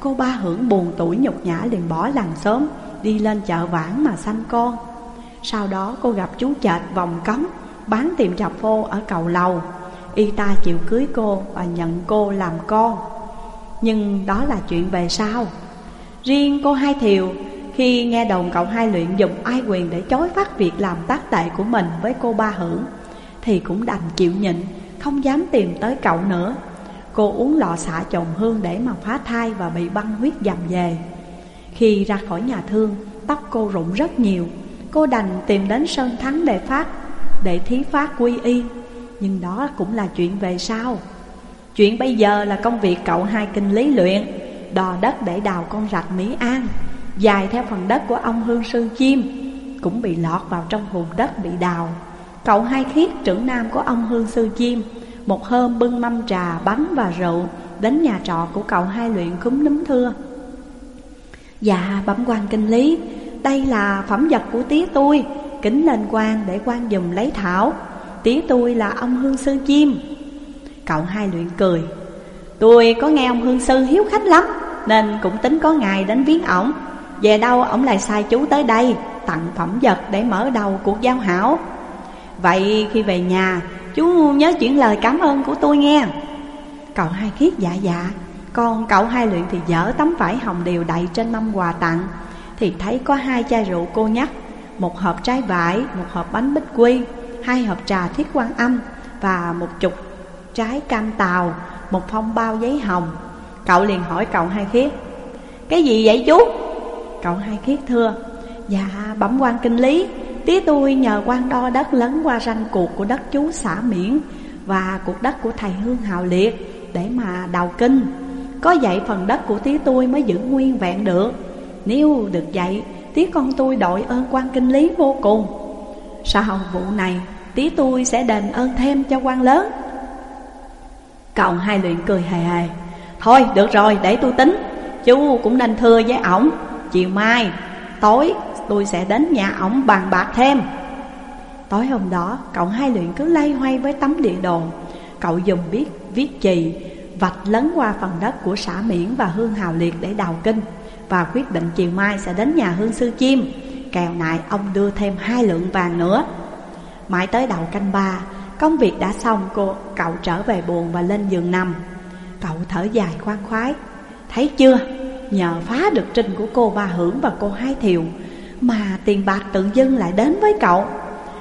Cô ba hưởng buồn tuổi nhục nhã liền bỏ làng sớm Đi lên chợ vãn mà sanh con. Sau đó cô gặp chú chệt vòng cống Bán tiệm chọc phô ở cầu lầu. Y ta chịu cưới cô và nhận cô làm con. Nhưng đó là chuyện về sau. Riêng cô Hai Thiều khi nghe đồn cậu hai luyện dùng ai quyền để chối phát việc làm tác tệ của mình với cô ba hưởng, Thì cũng đành chịu nhịn, Không dám tìm tới cậu nữa. Cô uống lọ xả chồng hương để mà phá thai và bị băng huyết dầm về Khi ra khỏi nhà thương, Tóc cô rụng rất nhiều. Cô đành tìm đến Sơn Thắng để phát, Để thí phát quy y. Nhưng đó cũng là chuyện về sau. Chuyện bây giờ là công việc cậu hai kinh lý luyện, Đò đất để đào con rạch Mỹ An. Dài theo phần đất của ông Hương Sư Chim Cũng bị lọt vào trong vùng đất bị đào. Cậu hai khiết trưởng nam của ông Hương Sư Chim Một hôm bưng mâm trà, bánh và rượu Đến nhà trọ của cậu hai luyện cúm núm thưa. Dạ bẩm quan kinh lý Đây là phẩm vật của tía tôi Kính lên quan để quan dùm lấy thảo. Tía tôi là ông hương sư chim Cậu hai luyện cười. Tôi có nghe ông hương sư hiếu khách lắm Nên cũng tính có ngày đến viếng ổng. Về đâu ổng lại sai chú tới đây Tặng phẩm vật để mở đầu cuộc giao hảo. Vậy khi về nhà Chú nhớ chuyển lời cảm ơn của tôi nghe. Cậu hai khiết dạ dạ Còn cậu hai luyện thì dở tấm vải hồng điều đậy trên mâm quà tặng. Thì thấy có hai chai rượu cô nhắc Một hộp trái vải, một hộp bánh bích quy Hai hộp trà thiết quan âm Và một chục trái cam tàu Một phong bao giấy hồng. Cậu liền hỏi cậu hai khiết Cái gì vậy chú? Cậu hai khiết thưa. Dạ bẩm quan kinh lý. Tía tôi nhờ quan đo đất lấn qua ranh cuộc của đất chú xã Miễn Và cuộc đất của thầy Hương Hào Liệt Để mà đào kinh. Có vậy phần đất của tía tôi mới giữ nguyên vẹn được. Nếu được vậy Tía con tôi đội ơn quan kinh lý vô cùng. Sau vụ này Tía tôi sẽ đền ơn thêm cho quan lớn. Cậu hai luyện cười hề hề. Thôi, được rồi, để tôi tính. Chú cũng nên thưa với ổng. Chiều mai, tối tôi sẽ đến nhà ổng bàn bạc thêm. Tối hôm đó, cậu hai luyện cứ lay hoay với tấm địa đồ Cậu dùng biết viết chì, Vạch lấn qua phần đất của xã Miễn và Hương Hào Liệt để đào kinh Và quyết định chiều mai sẽ đến nhà Hương Sư Chim Kèo nại, ông đưa thêm hai lượng vàng nữa. Mãi tới đầu canh ba, Công việc đã xong, cô, Cậu trở về buồn và lên giường nằm. Cậu thở dài khoan khoái. Thấy chưa? Nhờ phá được trình của cô Ba Hưởng và cô Hai Thiều Mà tiền bạc tự dưng lại đến với cậu.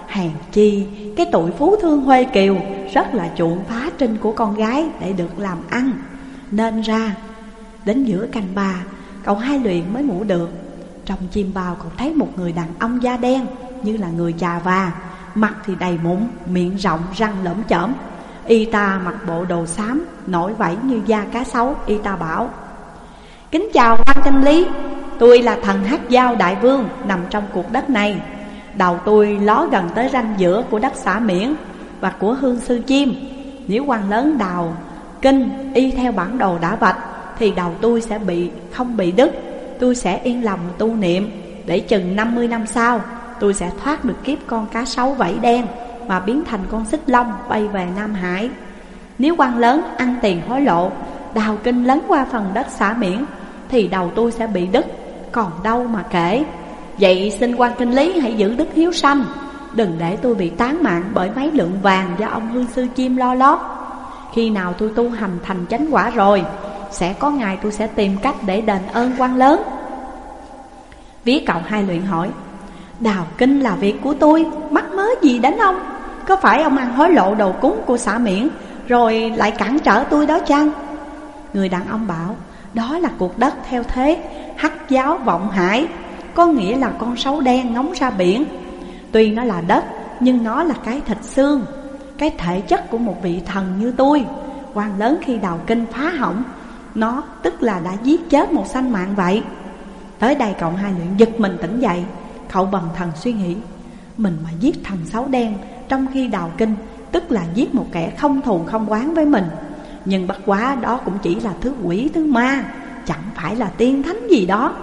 Hèn chi Cái tuổi phú thương Huê Kiều Rất là chuộng phá trinh của con gái Để được làm ăn. Nên ra Đến giữa canh ba Cậu hai luyện mới ngủ được. Trong chim bao cậu thấy một người đàn ông da đen Như là người già và Mặt thì đầy mụn, miệng rộng, răng lởm chởm. Y ta mặc bộ đồ xám, nổi vảy như da cá sấu Y ta bảo. Kính chào quan kinh lý. Tôi là thần hát giao đại vương Nằm trong cuộc đất này. Đầu tôi ló gần tới ranh giữa của đất xã Miễn Và của hương sư chim. Nếu quan lớn đào kinh y theo bản đồ đã vạch, Thì đầu tôi sẽ bị, không bị đứt. Tôi sẽ yên lòng tu niệm Để chừng 50 năm sau, Tôi sẽ thoát được kiếp con cá sấu vảy đen Mà biến thành con xích long bay về Nam Hải. Nếu quan lớn ăn tiền hối lộ Đào kinh lấn qua phần đất xã miễn Thì đầu tôi sẽ bị đứt, Còn đâu mà kể. Vậy xin quan kinh lý hãy giữ đức hiếu sanh, Đừng để tôi bị tán mạng bởi mấy lượng vàng do ông hương sư chim lo lót. Khi nào tôi tu hành thành chánh quả rồi, Sẽ có ngày tôi sẽ tìm cách để đền ơn quan lớn. Vía cậu hai luyện hỏi, Đào kinh là việc của tôi, Mắc mớ gì đến ông? Có phải ông ăn hối lộ đầu cúng của xã miễn Rồi lại cản trở tôi đó chăng? Người đàn ông bảo, Đó là cuộc đất theo thế, Hắc giáo vọng hải, Có nghĩa là con sấu đen ngóng ra biển. Tuy nó là đất, Nhưng nó là cái thịt xương, Cái thể chất của một vị thần như tôi. Quan lớn khi đào kinh phá hỏng, Nó tức là đã giết chết một sanh mạng vậy. Tới đây cậu hai luyện giật mình tỉnh dậy, Cậu bằng thần suy nghĩ, Mình mà giết thằng sáu đen Trong khi đào kinh, Tức là giết một kẻ không thù không quán với mình. Nhưng bất quá đó cũng chỉ là thứ quỷ, thứ ma, Chẳng phải là tiên thánh gì đó.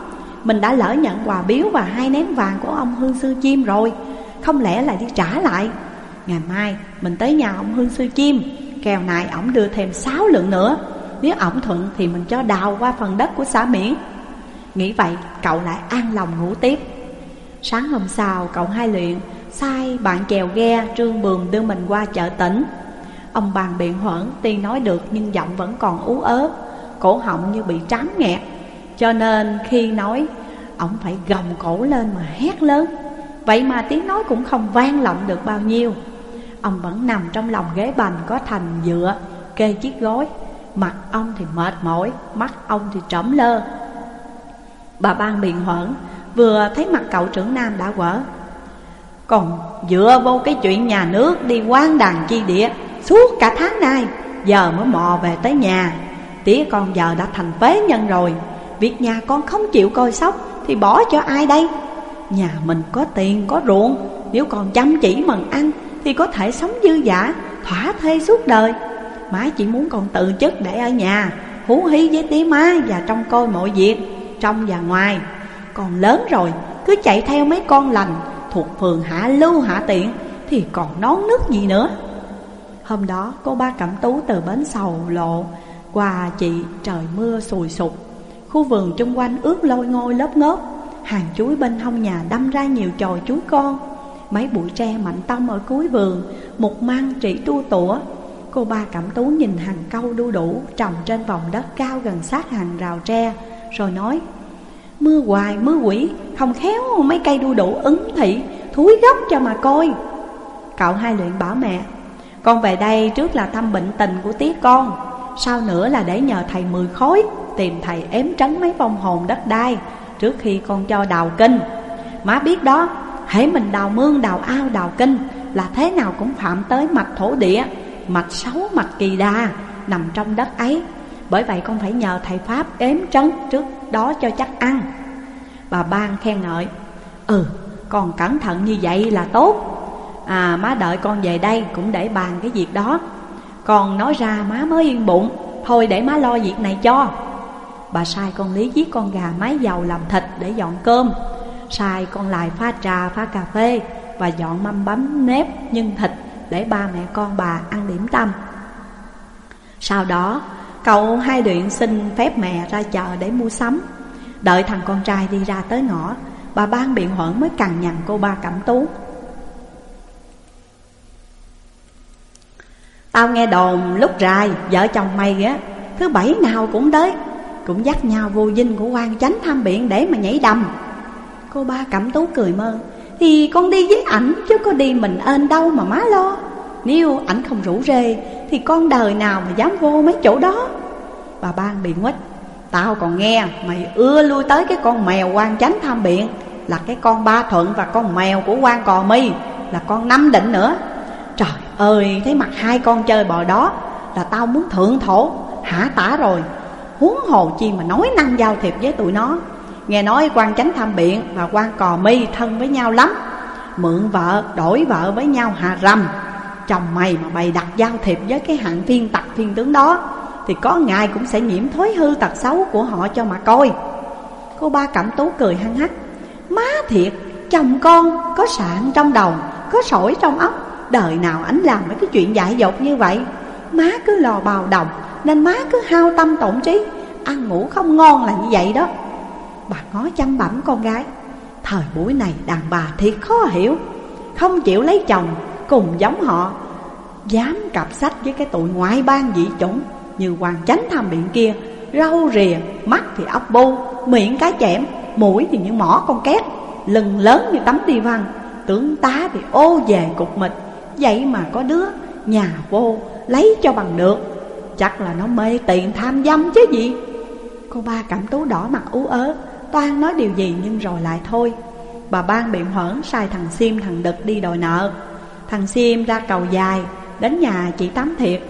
Mình đã lỡ nhận quà biếu và hai nén vàng của ông Hương Sư Chim rồi. Không lẽ lại đi trả lại? Ngày mai, mình tới nhà ông Hương Sư Chim. Kèo này ổng đưa thêm sáu lượng nữa. Nếu ổng thuận thì mình cho đào qua phần đất của xã Miễn. Nghĩ vậy, cậu lại an lòng ngủ tiếp. Sáng hôm sau, cậu hai luyện Sai bạn chèo ghe trương bường đưa mình qua chợ tỉnh. Ông bàn biện hoãn tuy nói được nhưng giọng vẫn còn ú ớ. Cổ họng như bị trắng nghẹt. Cho nên khi nói, Ông phải gồng cổ lên mà hét lớn. Vậy mà tiếng nói cũng không vang lộng được bao nhiêu. Ông vẫn nằm trong lòng ghế bành có thành dựa, Kê chiếc gối. Mặt ông thì mệt mỏi, Mắt ông thì trống lơ. Bà ban biện hoãn, Vừa thấy mặt cậu trưởng nam đã quở. Còn dựa vô cái chuyện nhà nước đi quan đàn chi địa Suốt cả tháng nay. Giờ mới mò về tới nhà. Tía con giờ đã thành phế nhân rồi. Việc nhà con không chịu coi sóc Thì bỏ cho ai đây? Nhà mình có tiền, có ruộng. Nếu còn chăm chỉ mần ăn Thì có thể sống dư giả Thỏa thê suốt đời. Má chỉ muốn con tự chức để ở nhà, Hú hí với tí má và trông coi mọi việc, Trong và ngoài. Còn lớn rồi, cứ chạy theo mấy con lành, Thuộc phường hạ lưu hạ tiện Thì còn nón nước gì nữa. Hôm đó, cô ba Cẩm Tú từ bến sầu lộ quà chị trời mưa sùi sụp. Khu vườn chung quanh ướt lôi ngôi lớp ngớp Hàng chuối bên hông nhà đâm ra nhiều chồi chuối con. Mấy bụi tre mạnh tông ở cuối vườn, Một mang trị tu tủa. Cô ba Cẩm Tú nhìn hàng câu đu đủ, Trồng trên vòng đất cao gần sát hàng rào tre, Rồi nói, Mưa hoài, mưa quỷ, Không khéo mấy cây đu đủ ứng thị, Thúi gốc cho mà coi. Cậu hai luyện bảo mẹ con về đây trước là thăm bệnh tình của tía con Sau nữa là để nhờ thầy mười khối Tìm thầy ém trấn mấy vong hồn đất đai Trước khi con cho đào kinh. Má biết đó Hãy mình đào mương, đào ao, đào kinh Là thế nào cũng phạm tới mạch thổ địa Mạch xấu, mạch kỳ đà Nằm trong đất ấy. Bởi vậy con phải nhờ thầy Pháp ếm trấn trước đó cho chắc ăn. Bà ban khen ngợi Ừ, con cẩn thận như vậy là tốt. À má đợi con về đây cũng để bàn cái việc đó. Còn nói ra má mới yên bụng, Thôi để má lo việc này cho. Bà sai con Lý giết con gà mái dầu làm thịt để dọn cơm. Sai con lại pha trà, pha cà phê Và dọn mâm bấm nếp nhân thịt Để ba mẹ con bà ăn điểm tâm. Sau đó, cậu hai luyện xin phép mẹ ra chợ để mua sắm. Đợi thằng con trai đi ra tới ngõ, Bà ban biện hoãn mới cằn nhằn cô ba cẩm tú. Tao nghe đồn lúc rài, vợ chồng mày á, Thứ bảy nào cũng tới, Cũng dắt nhau vô dinh của quan chánh tham biện để mà nhảy đầm. Cô ba cẩm tú cười mơ, Thì con đi với ảnh chứ có đi mình ên đâu mà má lo. Nếu ảnh không rủ rê, Thì con đời nào mà dám vô mấy chỗ đó. Bà ban bị nguếch, Tao còn nghe, mày ưa lui tới cái con mèo quan chánh tham biện, Là cái con ba thuận và con mèo của quan cò mi, Là con năm định nữa. Trời ơi thấy mặt hai con chơi bò đó Là tao muốn thượng thổ. Hả tả rồi? Huống hồ chi mà nói năng giao thiệp với tụi nó. Nghe nói quan chánh tham biện và quan cò mi thân với nhau lắm. Mượn vợ, đổi vợ với nhau hà rầm Chồng mày mà bày đặt giao thiệp với cái hạng phiên tặc phiên tướng đó Thì có ngày cũng sẽ nhiễm thói hư tật xấu của họ cho mà coi. Cô ba cẩm tú cười hăng hắc. Má thiệt, chồng con có sạn trong đầu, có sỏi trong óc. Đời nào ảnh làm mấy cái chuyện dại dột như vậy? Má cứ lò bào đồng Nên má cứ hao tâm tổn trí. Ăn ngủ không ngon là như vậy đó. Bà ngó chăm bẩm con gái. Thời buổi này đàn bà thiệt khó hiểu. Không chịu lấy chồng Cùng giống họ. Dám cặp sách với cái tụi ngoại bang dị chủng Như hoàng chánh tham biện kia. Râu rìa, mắt thì ốc bu Miệng cá chẻm, mũi thì như mỏ con két. Lưng lớn như tấm đi văn. Tướng tá thì ô về cục mịch. Vậy mà có đứa nhà vô lấy cho bằng được. Chắc là nó mê tiền tham dâm chứ gì. Cô ba cảm tú đỏ mặt ú ớ, Toan nói điều gì nhưng rồi lại thôi. Bà ban biện hởn sai thằng Sim thằng Đực đi đòi nợ. Thằng Sim ra cầu dài, Đến nhà chị Tám Thiệt.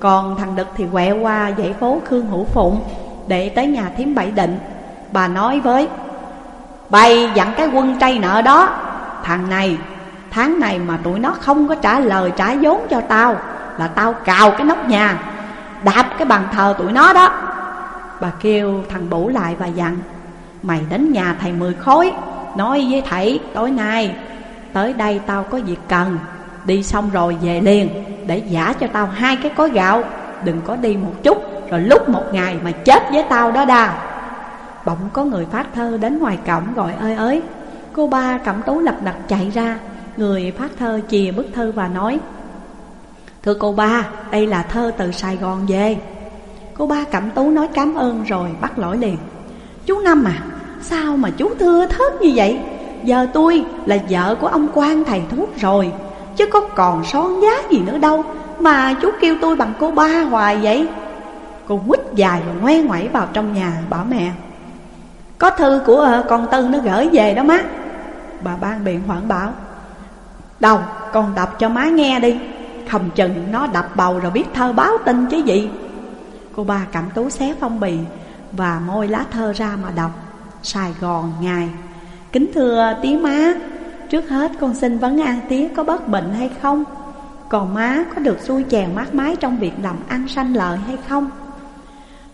Còn thằng Đực thì quẹo qua dãy phố Khương Hữu Phụng Để tới nhà thím Bảy Định. Bà nói với Bày dặn cái quân trai nợ đó. Thằng này Tháng này mà tụi nó không có trả lời, trả vốn cho tao, Là tao cào cái nóc nhà, Đạp cái bàn thờ tụi nó đó. Bà kêu thằng Bủ lại và dặn, Mày đến nhà thầy mười khối, Nói với thầy tối nay, Tới đây tao có việc cần, Đi xong rồi về liền, Để giả cho tao hai cái cối gạo, Đừng có đi một chút, Rồi lúc một ngày mà chết với tao đó đa. Bỗng có người phát thơ đến ngoài cổng gọi, ơi ơi. Cô ba cẩm tú lập đặt chạy ra Người phát thơ chìa bức thư và nói Thưa cô ba, đây là thơ từ Sài Gòn về. Cô ba cẩm tú nói cảm ơn rồi bắt lỗi liền Chú Năm à, sao mà chú thưa thớt như vậy? Giờ tôi là vợ của ông quan thầy thuốc rồi Chứ có còn son giá gì nữa đâu Mà chú kêu tôi bằng cô ba hoài vậy. Cô quýt dài và ngoe ngoẩy vào trong nhà bảo mẹ Có thư của ờ, con Tư nó gửi về đó má. Bà ban biện hoảng bảo Đâu, con đọc cho má nghe đi. Không chừng nó đập bầu rồi biết thơ báo tin chứ gì. Cô ba cảm tú xé phong bì Và môi lá thơ ra mà đọc. Sài Gòn ngài Kính thưa tí má, Trước hết con xin vấn an tía có bất bệnh hay không? Còn má có được xui chèo mát mái trong việc làm ăn sanh lợi hay không?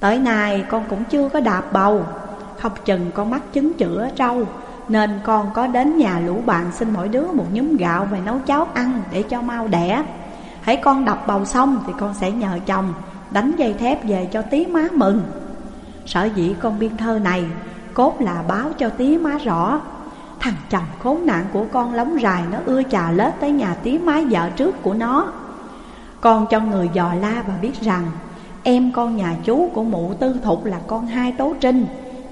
Tới nay con cũng chưa có đạp bầu. Không chừng con mắc chứng chữa trâu. Nên con có đến nhà lũ bạn xin mỗi đứa một nhúm gạo về nấu cháo ăn để cho mau đẻ. Hãy con đập bầu xong thì con sẽ nhờ chồng đánh dây thép về cho tí má mừng. Sở dĩ con biên thơ này, Cốt là báo cho tí má rõ. Thằng chồng khốn nạn của con lóng dài Nó ưa trà lết tới nhà tí má vợ trước của nó. Con cho người dò la và biết rằng, Em con nhà chú của mụ tư thục là con hai tố trinh.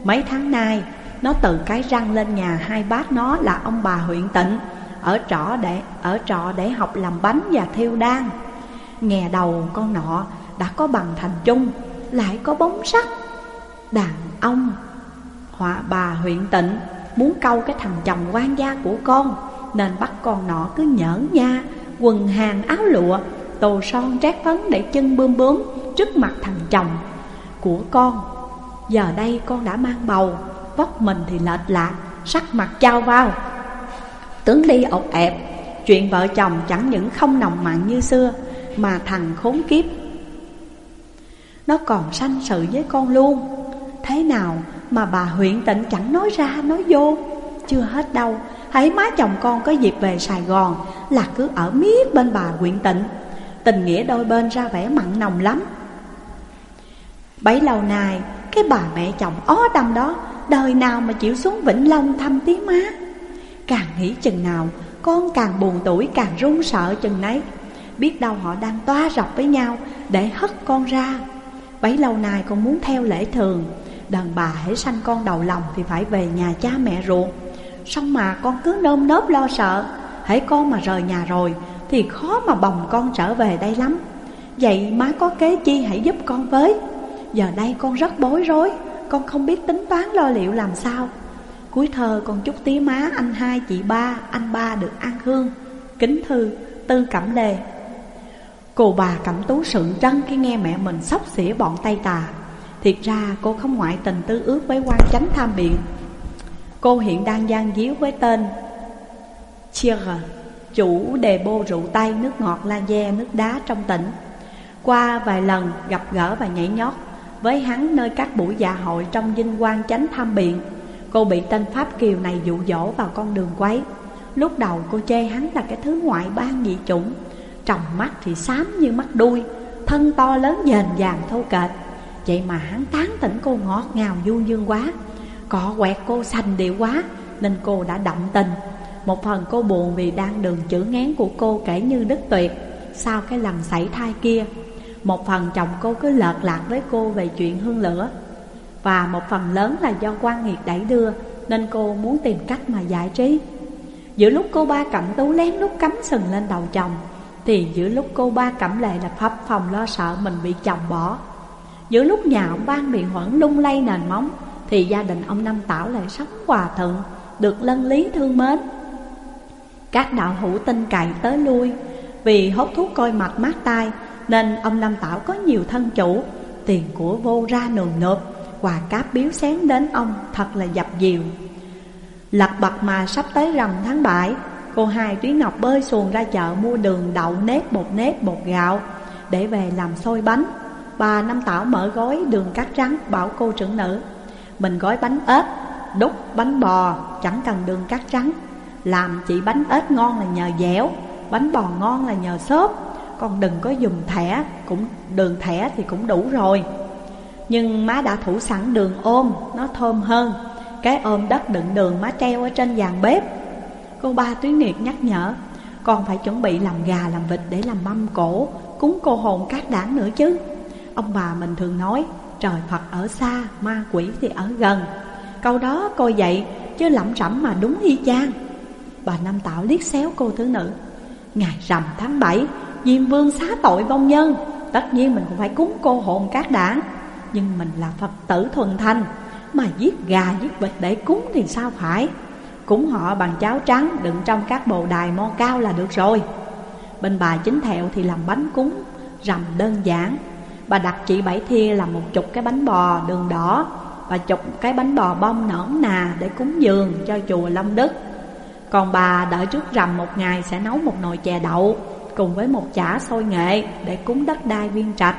Mấy tháng nay nó từ cái răng lên nhà hai bác nó là ông bà huyện tịnh, Ở trọ để, ở trọ để học làm bánh và thiêu đan. Nghe đầu con nọ đã có bằng thành trung Lại có bóng sắc. Đàn ông, Họa bà huyện tịnh, Muốn câu cái thằng chồng quan gia của con, Nên bắt con nọ cứ nhởn nha, Quần hàng áo lụa, Tô son trát phấn để chân bươm bướm Trước mặt thằng chồng của con. Giờ đây con đã mang bầu Vóc mình thì lệch lạc, Sắc mặt trao vào Tướng đi ột ẹp, Chuyện vợ chồng chẳng những không nồng mặn như xưa, Mà thằng khốn kiếp. Nó còn sanh sự với con luôn. Thế nào mà bà huyện tịnh chẳng nói ra, nói vô? Chưa hết đâu, Hãy má chồng con có dịp về Sài Gòn Là cứ ở miết bên bà huyện tịnh. Tình nghĩa đôi bên ra vẻ mặn nồng lắm. Bấy lâu nay, Cái bà mẹ chồng ó đâm đó Đời nào mà chịu xuống Vĩnh Long thăm tí má? Càng nghĩ chừng nào, Con càng buồn tuổi, càng run sợ chừng nấy. Biết đâu họ đang toa rọc với nhau Để hất con ra. Bấy lâu nay con muốn theo lễ thường. Đàn bà hãy sanh con đầu lòng thì phải về nhà cha mẹ ruột. Xong mà con cứ nơm nớp lo sợ. Hãy con mà rời nhà rồi Thì khó mà bồng con trở về đây lắm. Vậy má có kế chi hãy giúp con với. Giờ đây con rất bối rối. Con không biết tính toán lo liệu làm sao. Cuối thơ con chúc tí má, anh hai, chị ba, Anh ba được an hương. Kính thư, Tư Cẩm Đề. Cô bà Cẩm Tú sượng trân khi nghe mẹ mình sóc xỉa bọn Tây Tà. Thiệt ra cô không ngoại tình tư ước với quan chánh tham biện. Cô hiện đang gian díu với tên Chierre Chủ đề bô rượu tay nước ngọt la de nước đá trong tỉnh. Qua vài lần gặp gỡ và nhảy nhót với hắn nơi các buổi dạ hội trong dinh quan chánh tham biện. Cô bị tên Pháp Kiều này dụ dỗ vào con đường quấy. Lúc đầu cô chê hắn là cái thứ ngoại bang dị chủng. Tròng mắt thì xám như mắt đuôi, Thân to lớn dền dàng thô kệch. Vậy mà hắn tán tỉnh cô ngọt ngào du dương quá. Cọ quẹt cô xanh điệu quá, Nên cô đã động tình. Một phần cô buồn vì đang đường chữ ngán của cô kể như đứt tuyệt. Sau cái lần xảy thai kia một phần chồng cô cứ lợt lạc với cô về chuyện hương lửa. Và một phần lớn là do quan nghiệt đẩy đưa, Nên cô muốn tìm cách mà giải trí. Giữa lúc cô ba cẩm tú lén lúc cắm sừng lên đầu chồng, Thì giữa lúc cô ba cẩm lệ là phập phòng lo sợ mình bị chồng bỏ. Giữa lúc nhà ông ban bị hoảng lung lay nền móng, Thì gia đình ông Năm Tảo lại sống hòa thuận Được lân lý thương mến. Các đạo hữu tin cậy tới lui, Vì hốt thuốc coi mặt mát tai nên ông Lâm Tảo có nhiều thân chủ Tiền của vô ra nườm nượp Quà cáp biếu xén đến ông thật là dập dìu. Lật bật mà sắp tới rằm tháng 7 Cô hai Túy Ngọc bơi xuồng ra chợ mua đường đậu nếp bột nếp bột gạo Để về làm xôi bánh. Bà Năm Tảo mở gói đường cát trắng bảo cô trưởng nữ Mình gói bánh ếch, đúc bánh bò, chẳng cần đường cát trắng Làm chị bánh ếch ngon là nhờ dẻo, bánh bò ngon là nhờ xốp con đừng có dùng thẻ, cũng đường thẻ thì cũng đủ rồi. Nhưng má đã thủ sẵn đường ôm, nó thơm hơn. Cái ôm đất đựng đường má treo ở trên giàn bếp. Cô ba Tuyến niệt nhắc nhở Con phải chuẩn bị làm gà làm vịt để làm mâm cổ Cúng cô hồn các đảng nữa chứ. Ông bà mình thường nói Trời Phật ở xa, ma quỷ thì ở gần. Câu đó coi vậy Chứ lẩm rẩm mà đúng y chang. Bà Năm Tạo liếc xéo cô thứ nữ Ngày rằm tháng bảy Diêm vương xá tội vong nhân. Tất nhiên mình cũng phải cúng cô hồn các đảng. Nhưng mình là Phật tử thuần thanh Mà giết gà, giết vịt để cúng thì sao phải? Cúng họ bằng cháo trắng, đựng trong các bồ đài mo cao là được rồi. Bên bà chính thẹo thì làm bánh cúng, Rằm đơn giản. Bà đặt chị Bảy Thia làm một chục cái bánh bò đường đỏ. Và chục cái bánh bò bông nõn nà để cúng dường cho chùa Long Đức. Còn bà đợi trước rằm một ngày sẽ nấu một nồi chè đậu. Cùng với một chả xôi nghệ để cúng đất đai viên trạch.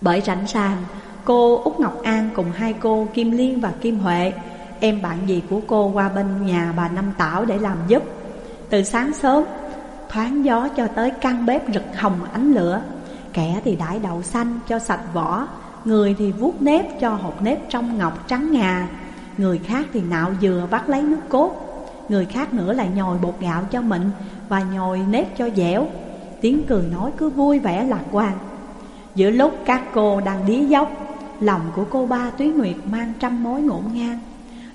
Bởi rảnh sàng, Cô Út Ngọc An cùng hai cô Kim Liên và Kim Huệ Em bạn gì của cô qua bên nhà bà Năm Tảo để làm giúp. Từ sáng sớm Thoáng gió cho tới căn bếp rực hồng ánh lửa Kẻ thì đãi đậu xanh cho sạch vỏ Người thì vuốt nếp cho hộp nếp trong ngọc trắng ngà Người khác thì nạo dừa bắt lấy nước cốt Người khác nữa lại nhồi bột gạo cho mịn và nhồi nếp cho dẻo. Tiếng cười nói cứ vui vẻ lạc quan. Giữa lúc các cô đang đía dốc Lòng của cô ba Túy Nguyệt mang trăm mối ngổn ngang.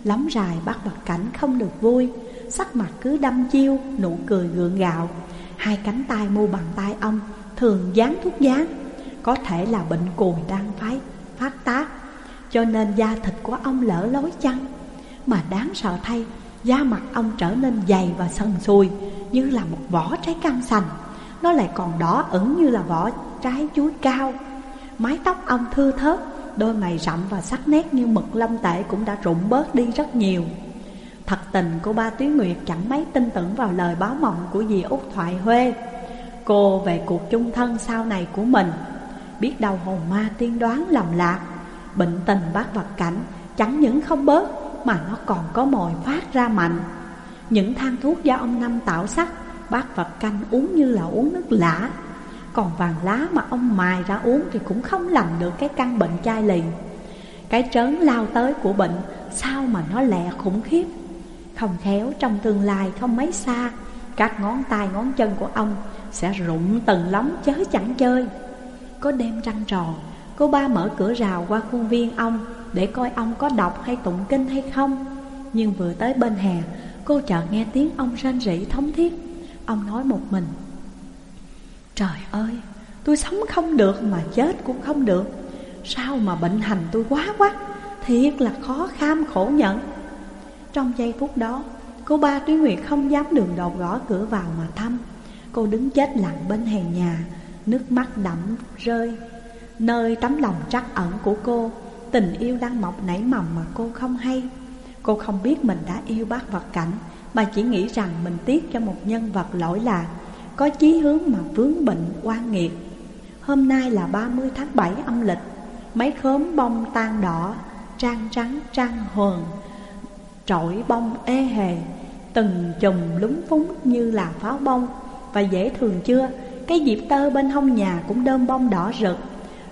Lắm rài bắt bật cảnh không được vui Sắc mặt cứ đâm chiêu, nụ cười gượng gạo. Hai cánh tay mu bằng tay ông Thường dán thuốc dán Có thể là bệnh cùi đang phái phát tác. Cho nên da thịt của ông lỡ lối chăng? Mà đáng sợ thay Da mặt ông trở nên dày và sần sùi, Như là một vỏ trái cam sành. Nó lại còn đỏ ửng như là vỏ trái chuối cao. Mái tóc ông thưa thớt, Đôi mày rậm và sắc nét như mực lâm tệ cũng đã rụng bớt đi rất nhiều. Thật tình, cô ba Tuyết Nguyệt chẳng mấy tin tưởng vào lời báo mộng của dì Út Thoại Huê. Cô về cuộc chung thân sau này của mình. Biết đâu hồn ma tiên đoán lầm lạc, Bệnh tình bác vật cảnh, chẳng những không bớt mà nó còn có mồi phát ra mạnh. Những thang thuốc do ông Năm tạo sắc Bác vật canh uống như là uống nước lã. Còn vàng lá mà ông mài ra uống thì cũng không làm được cái căn bệnh chai lì Cái trớn lao tới của bệnh sao mà nó lẹ khủng khiếp? Không khéo trong tương lai không mấy xa Các ngón tay ngón chân của ông sẽ rụng từng lóng chớ chẳng chơi. Có đêm trăng tròn, Cô ba mở cửa rào qua khuôn viên ông để coi ông có đọc hay tụng kinh hay không. Nhưng vừa tới bên hè Cô chợt nghe tiếng ông rên rỉ thống thiết. Ông nói một mình Trời ơi, tôi sống không được mà chết cũng không được. Sao mà bệnh hành tôi quá quá Thiệt là khó kham khổ nhận Trong giây phút đó Cô ba Tuy Nguyệt không dám đường đột gõ cửa vào mà thăm. Cô đứng chết lặng bên hè nhà Nước mắt đẫm rơi. Nơi tấm lòng trắc ẩn của cô Tình yêu đang mọc nảy mầm mà cô không hay. Cô không biết mình đã yêu bác vật cảnh, Mà chỉ nghĩ rằng mình tiếc cho một nhân vật lỗi lạc, có chí hướng mà vướng bệnh oan nghiệt. Hôm nay là 30 tháng 7 âm lịch, Mấy khóm bông tan đỏ, Trang trắng, trang hồn Trội bông ê hề, Từng chùm lúng phúng như là pháo bông. Và dễ thường chưa, Cái diệp tơ bên hông nhà cũng đơm bông đỏ rực,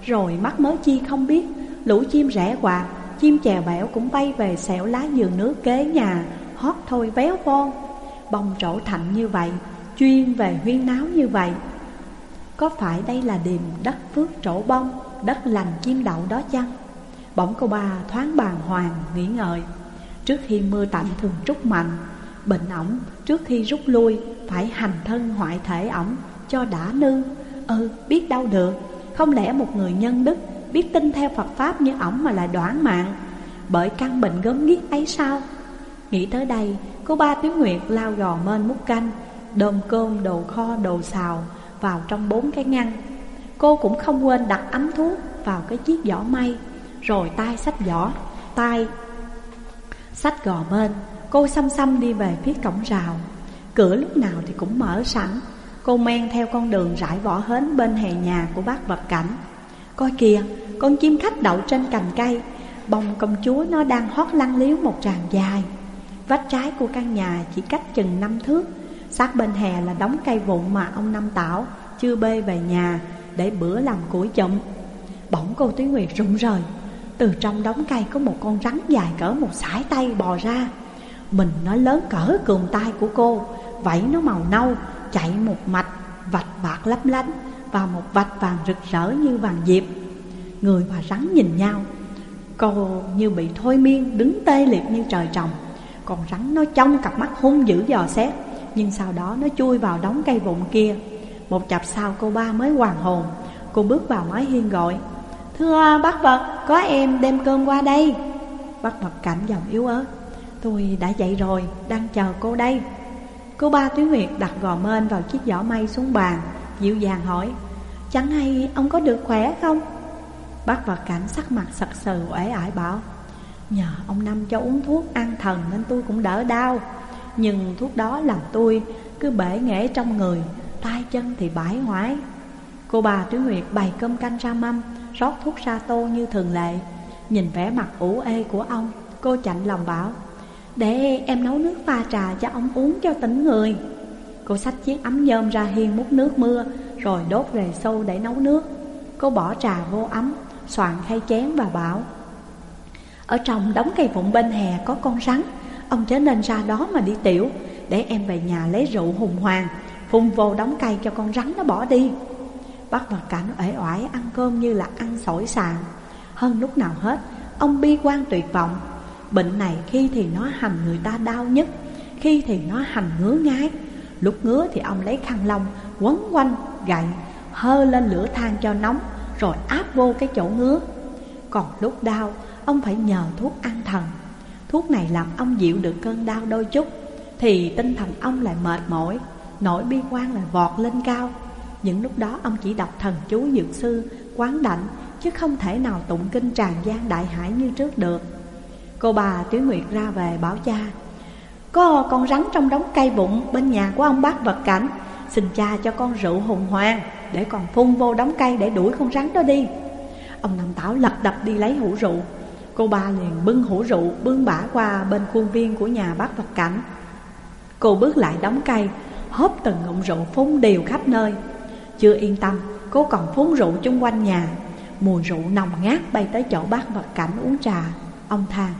Rồi mắt mới chi không biết Lũ chim rẽ quạt Chim chèo bẻo cũng bay về xẻo lá giường nước kế nhà Hót thôi véo von. Bông trổ thạnh như vậy chuyên về huyên náo như vậy. Có phải đây là điềm đất phước trổ bông, đất lành chim đậu đó chăng? Bỗng cô ba thoáng bàng hoàng, nghĩ ngợi. Trước khi mưa tạnh thường trút mạnh Bệnh ổng trước khi rút lui Phải hành thân hoại thể ổng cho đã nư. Ừ biết đâu được Không lẽ một người nhân đức Biết tin theo Phật Pháp như ổng mà lại đoán mạng. Bởi căn bệnh gớm ghiếc ấy sao? Nghĩ tới đây Cô ba Tiếu Nguyệt lao gò mên múc canh Đơm cơm, đồ kho, đồ xào vào trong bốn cái ngăn. Cô cũng không quên đặt ấm thuốc vào cái chiếc giỏ may Rồi tay xách giỏ, tay xách gò bên Cô xăm xăm đi về phía cổng rào. Cửa lúc nào thì cũng mở sẵn. Cô men theo con đường rải vỏ hến bên hè nhà của bác vật cảnh. Coi kìa, con chim khách đậu trên cành cây Bông công chúa nó đang hót lăn liếu một tràng dài Vách trái của căn nhà chỉ cách chừng năm thước Sát bên hè là đống cây vụn mà ông Năm Tảo chưa bê về nhà để bữa làm củi chụm. Bỗng cô Tuyết Nguyệt rụng rời. Từ trong đống cây có một con rắn dài cỡ một sải tay bò ra. Mình nó lớn cỡ cườm tay của cô, vảy nó màu nâu, chạy một mạch, vạch bạc lấp lánh và một vạch vàng rực rỡ như vàng diệp. Người và rắn nhìn nhau, cô như bị thôi miên đứng tê liệt như trời trồng. Còn rắn nó trong cặp mắt hung dữ dò xét nhưng sau đó nó chui vào đống cây vụn kia Một chập sau cô ba mới hoàn hồn Cô bước vào mái hiên gọi Thưa bác vật, có em đem cơm qua đây Bác vật cảnh giọng yếu ớt Tôi đã dậy rồi, đang chờ cô đây Cô ba Tuyến Nguyệt đặt gò mên vào chiếc giỏ may xuống bàn Dịu dàng hỏi, Chẳng hay ông có được khỏe không? Bác và cảnh sắc mặt sặc sừ uể ải bảo, Nhờ ông Năm cho uống thuốc an thần nên tôi cũng đỡ đau. Nhưng thuốc đó làm tôi cứ bể nghẽ trong người, tay chân thì bãi hoái. Cô bà Tuyết Nguyệt bày cơm canh ra mâm, Rót thuốc ra tô như thường lệ. Nhìn vẻ mặt ủ ê của ông, Cô chạnh lòng bảo, Để em nấu nước pha trà cho ông uống cho tỉnh người. Cô xách chiếc ấm nhôm ra hiên múc nước mưa, Rồi đốt rề sâu để nấu nước. Cô bỏ trà vô ấm, Soạn khay chén và bảo, Ở trong đống cây vụn bên hè có con rắn. Ông chớ nên ra đó mà đi tiểu, Để em về nhà lấy rượu hùng hoàng, Phun vô đóng cây cho con rắn nó bỏ đi. Bắt vào cảnh uể oải ăn cơm như là ăn sỏi sàn Hơn lúc nào hết, Ông bi quan tuyệt vọng. Bệnh này khi thì nó hành người ta đau nhất, Khi thì nó hành ngứa ngái. Lúc ngứa thì ông lấy khăn lông, Quấn quanh, gậy, Hơ lên lửa than cho nóng, Rồi áp vô cái chỗ ngứa. Còn lúc đau, Ông phải nhờ thuốc an thần. Thuốc này làm ông dịu được cơn đau đôi chút, Thì tinh thần ông lại mệt mỏi, Nỗi bi quan lại vọt lên cao. Những lúc đó ông chỉ đọc thần chú dược sư, Quán đảnh, Chứ không thể nào tụng kinh tràn gian đại hải như trước được. Cô bà Tuyết Nguyệt ra về bảo cha có con rắn trong đống cây bụng bên nhà của ông bác vật cảnh. Xin cha cho con rượu hùng hoàng, Để còn phun vô đống cây để đuổi con rắn đó đi. Ông Năm Tảo lật đập đi lấy hũ rượu. Cô ba liền bưng hũ rượu bưng bả qua bên khuôn viên của nhà bác vật cảnh. Cô bước lại đóng cây, Hớp từng ngụm rượu phun đều khắp nơi. Chưa yên tâm, Cô còn phun rượu chung quanh nhà. Mùi rượu nồng ngát bay tới chỗ bác vật cảnh uống trà. Ông than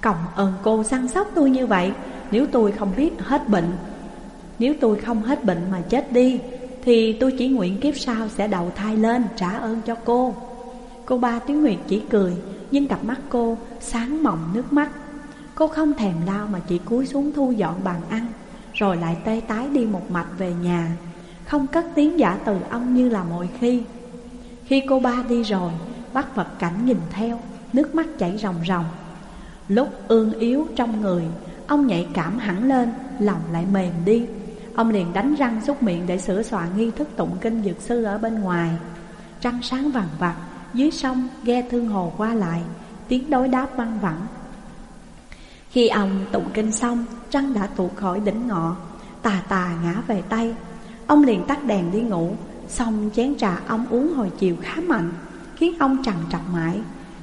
Cộng ơn cô săn sóc tôi như vậy nếu tôi không biết hết bệnh, Nếu tôi không hết bệnh mà chết đi, Thì tôi chỉ nguyện kiếp sau sẽ đầu thai lên trả ơn cho cô. Cô ba Tuyến Nguyệt chỉ cười, Nhưng cặp mắt cô sáng mỏng nước mắt. Cô không thèm lao mà chỉ cúi xuống thu dọn bàn ăn, Rồi lại tê tái đi một mạch về nhà. Không cất tiếng giả từ ông như là mọi khi. Khi cô ba đi rồi Bắt vật cảnh nhìn theo, Nước mắt chảy ròng ròng. Lúc ương yếu trong người Ông nhạy cảm hẳn lên, Lòng lại mềm đi. Ông liền đánh răng xúc miệng để sửa soạn nghi thức tụng kinh dược sư ở bên ngoài. Trăng sáng vàng vặt Dưới sông ghe thương hồ qua lại, Tiếng đối đáp văng vẳng. Khi ông tụng kinh xong, Trăng đã tuột khỏi đỉnh ngọ, Tà tà ngã về tay. Ông liền tắt đèn đi ngủ, Xong chén trà ông uống hồi chiều khá mạnh, Khiến ông trằn trọc mãi.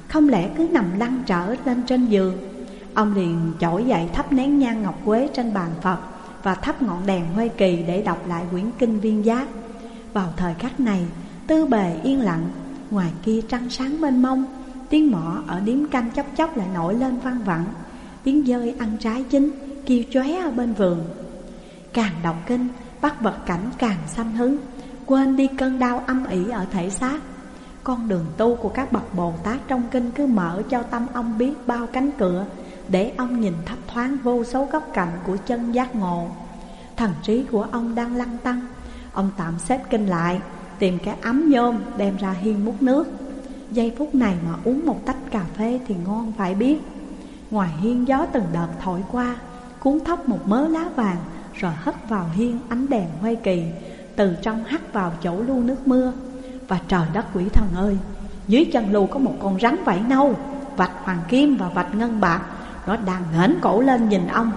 Không lẽ cứ nằm lăn trở lên trên giường Ông liền chổi dậy thắp nén nhang ngọc quế trên bàn Phật Và thắp ngọn đèn huê kỳ để đọc lại quyển kinh viên giác. Vào thời khắc này, Tư bề yên lặng, Ngoài kia trăng sáng mênh mông, Tiếng mỏ ở điếm canh chốc chốc lại nổi lên vang vẳng, Tiếng dơi ăn trái chín, Kêu chóe ở bên vườn. Càng đọc kinh, Bắt vật cảnh càng xâm hứng, Quên đi cơn đau âm ỉ ở thể xác. Con đường tu của các bậc Bồ Tát trong kinh cứ mở cho tâm ông biết bao cánh cửa để ông nhìn thấp thoáng vô số góc cạnh của chân giác ngộ. Thần trí của ông đang lăn tăng. Ông tạm xếp kinh lại, Tìm cái ấm nhôm đem ra hiên múc nước. Giây phút này mà uống một tách cà phê thì ngon phải biết. Ngoài hiên gió từng đợt thổi qua, Cuốn thóc một mớ lá vàng Rồi hất vào hiên ánh đèn hoay kỳ, Từ trong hắt vào chỗ lưu nước mưa. Và trời đất quỷ thần ơi, Dưới chân lù có một con rắn vảy nâu, Vạch hoàng kim và vạch ngân bạc. Nó đang ngẩng cổ lên nhìn ông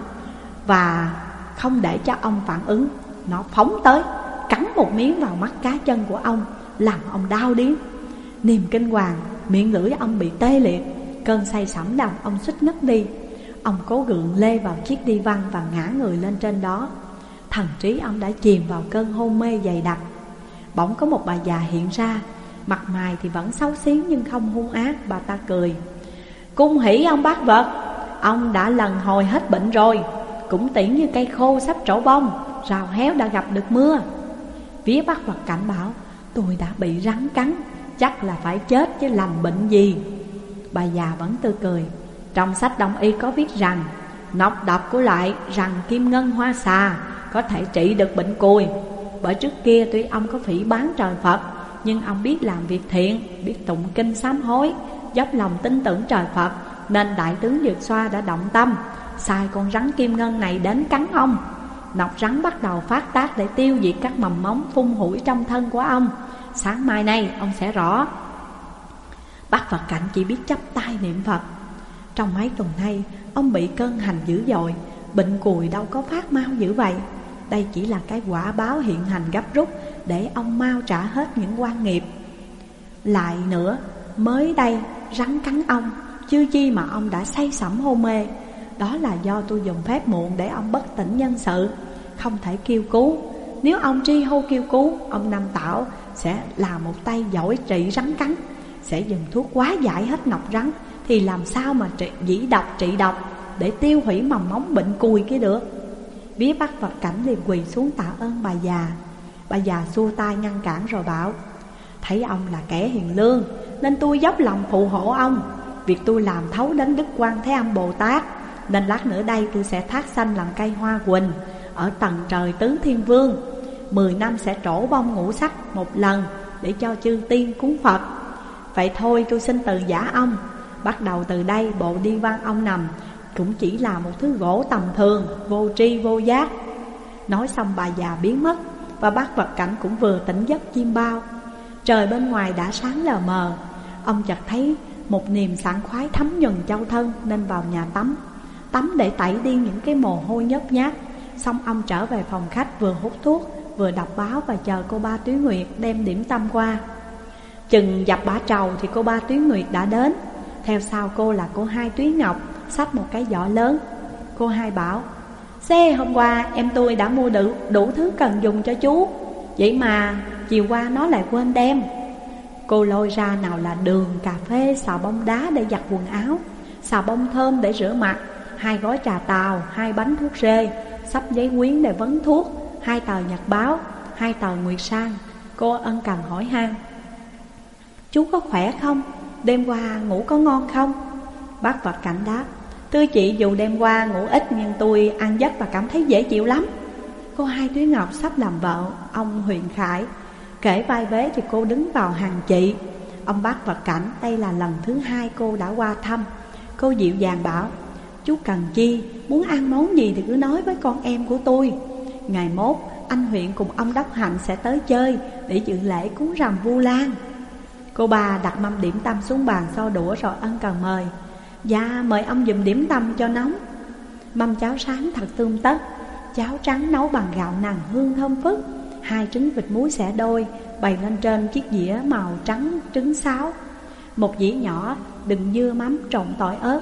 Và không để cho ông phản ứng. Nó phóng tới, Cắn một miếng vào mắt cá chân của ông, Làm ông đau điếng. Niềm kinh hoàng, Miệng lưỡi ông bị tê liệt, Cơn say sẩm làm ông xích ngất đi. Ông cố gượng lê vào chiếc đi văn Và ngã người lên trên đó. Thần trí ông đã chìm vào cơn hôn mê dày đặc. Bỗng có một bà già hiện ra, Mặt mày thì vẫn xấu xí nhưng không hung ác, Bà ta cười. Cung hỉ ông bác vật Ông đã lần hồi hết bệnh rồi. Cũng tỉ như cây khô sắp trổ bông, Rào héo đã gặp được mưa. Vía bắt vật cảnh bảo, Tôi đã bị rắn cắn, Chắc là phải chết chứ lành bệnh gì? Bà già vẫn tươi cười. Trong sách đông y có viết rằng, Nọc độc của lại rằng kim ngân hoa xà Có thể trị được bệnh cùi. Bởi trước kia tuy ông có phỉ bán trời Phật, Nhưng ông biết làm việc thiện, Biết tụng kinh sám hối, Dốc lòng tin tưởng trời Phật nên đại tướng Dược Xoa đã động tâm, Sai con rắn kim ngân này đến cắn ông. Nọc rắn bắt đầu phát tác để tiêu diệt các mầm móng phun hủi trong thân của ông. Sáng mai nay, ông sẽ rõ. Bác Phật Cảnh chỉ biết chấp tay niệm Phật. Trong mấy tuần nay, Ông bị cơn hành dữ dội, Bệnh cùi đâu có phát mau dữ vậy. Đây chỉ là cái quả báo hiện hành gấp rút Để ông mau trả hết những quan nghiệp. Lại nữa, Mới đây, rắn cắn ông chưa chi mà ông đã say sẩm hôn mê Đó là do tôi dùng phép muộn Để ông bất tỉnh nhân sự Không thể kêu cứu. Nếu ông tri hô kêu cứu Ông Nam Tảo sẽ là một tay giỏi trị rắn cắn Sẽ dùng thuốc quá giải hết nọc rắn Thì làm sao mà trị, dĩ độc trị độc Để tiêu hủy mầm móng bệnh cùi kia được? Bía bắt vật cảnh liền quỳ xuống tạ ơn bà già. Bà già xua tay ngăn cản rồi bảo Thấy ông là kẻ hiền lương Nên tôi dốc lòng phụ hộ ông. Việc tôi làm thấu đến Đức quan Thế Âm Bồ Tát. Nên lát nữa đây tôi sẽ thác sanh làm cây hoa quỳnh Ở tầng trời tứ thiên vương. Mười năm sẽ trổ bông ngũ sắc một lần Để cho chư tiên cúng Phật. Vậy thôi tôi xin từ giả ông Bắt đầu từ đây bộ đi văn ông nằm Cũng chỉ là một thứ gỗ tầm thường, Vô tri, vô giác. Nói xong bà già biến mất Và bác vật cảnh cũng vừa tỉnh giấc chim bao. Trời bên ngoài đã sáng lờ mờ. Ông chợt thấy một niềm sảng khoái thấm nhuần châu thân Nên vào nhà tắm. Tắm để tẩy đi những cái mồ hôi nhớp nhát. Xong ông trở về phòng khách vừa hút thuốc Vừa đọc báo và chờ cô ba Túy Nguyệt đem điểm tâm qua. Chừng dập bả trầu thì cô ba Tuyến Nguyệt đã đến. Theo sau cô là cô hai Tuyến Ngọc Xách một cái giỏ lớn. Cô hai bảo Xe hôm qua em tôi đã mua đủ, đủ thứ cần dùng cho chú. Vậy mà chiều qua nó lại quên đem. Cô lôi ra nào là đường, cà phê, xà bông đá để giặt quần áo Xà bông thơm để rửa mặt Hai gói trà tàu, hai bánh thuốc rê Sắp giấy quyến để vấn thuốc Hai tờ nhật báo, hai tờ nguyệt sang Cô ân cần hỏi han Chú có khỏe không? Đêm qua ngủ có ngon không? Bác vật cảnh đáp Thưa chị dù đêm qua ngủ ít nhưng tôi ăn giấc và cảm thấy dễ chịu lắm Cô hai Tuyến Ngọc sắp làm vợ Ông Huyền Khải Kể vai vế thì cô đứng vào hàng chị. Ông bác vật cảnh đây là lần thứ hai cô đã qua thăm. Cô dịu dàng bảo Chú cần chi, muốn ăn món gì thì cứ nói với con em của tôi. Ngày mốt, anh huyện cùng ông Đốc Hạnh sẽ tới chơi Để dự lễ cúng rằm Vu Lan. Cô bà đặt mâm điểm tâm xuống bàn so đũa rồi ân cần mời. Dạ mời ông dùm điểm tâm cho nóng. Mâm cháo sáng thật tươm tất Cháo trắng nấu bằng gạo nàng hương thơm phức. Hai trứng vịt muối xẻ đôi, Bày lên trên chiếc dĩa màu trắng, trứng sáo. Một dĩa nhỏ đựng dưa mắm trộn tỏi ớt,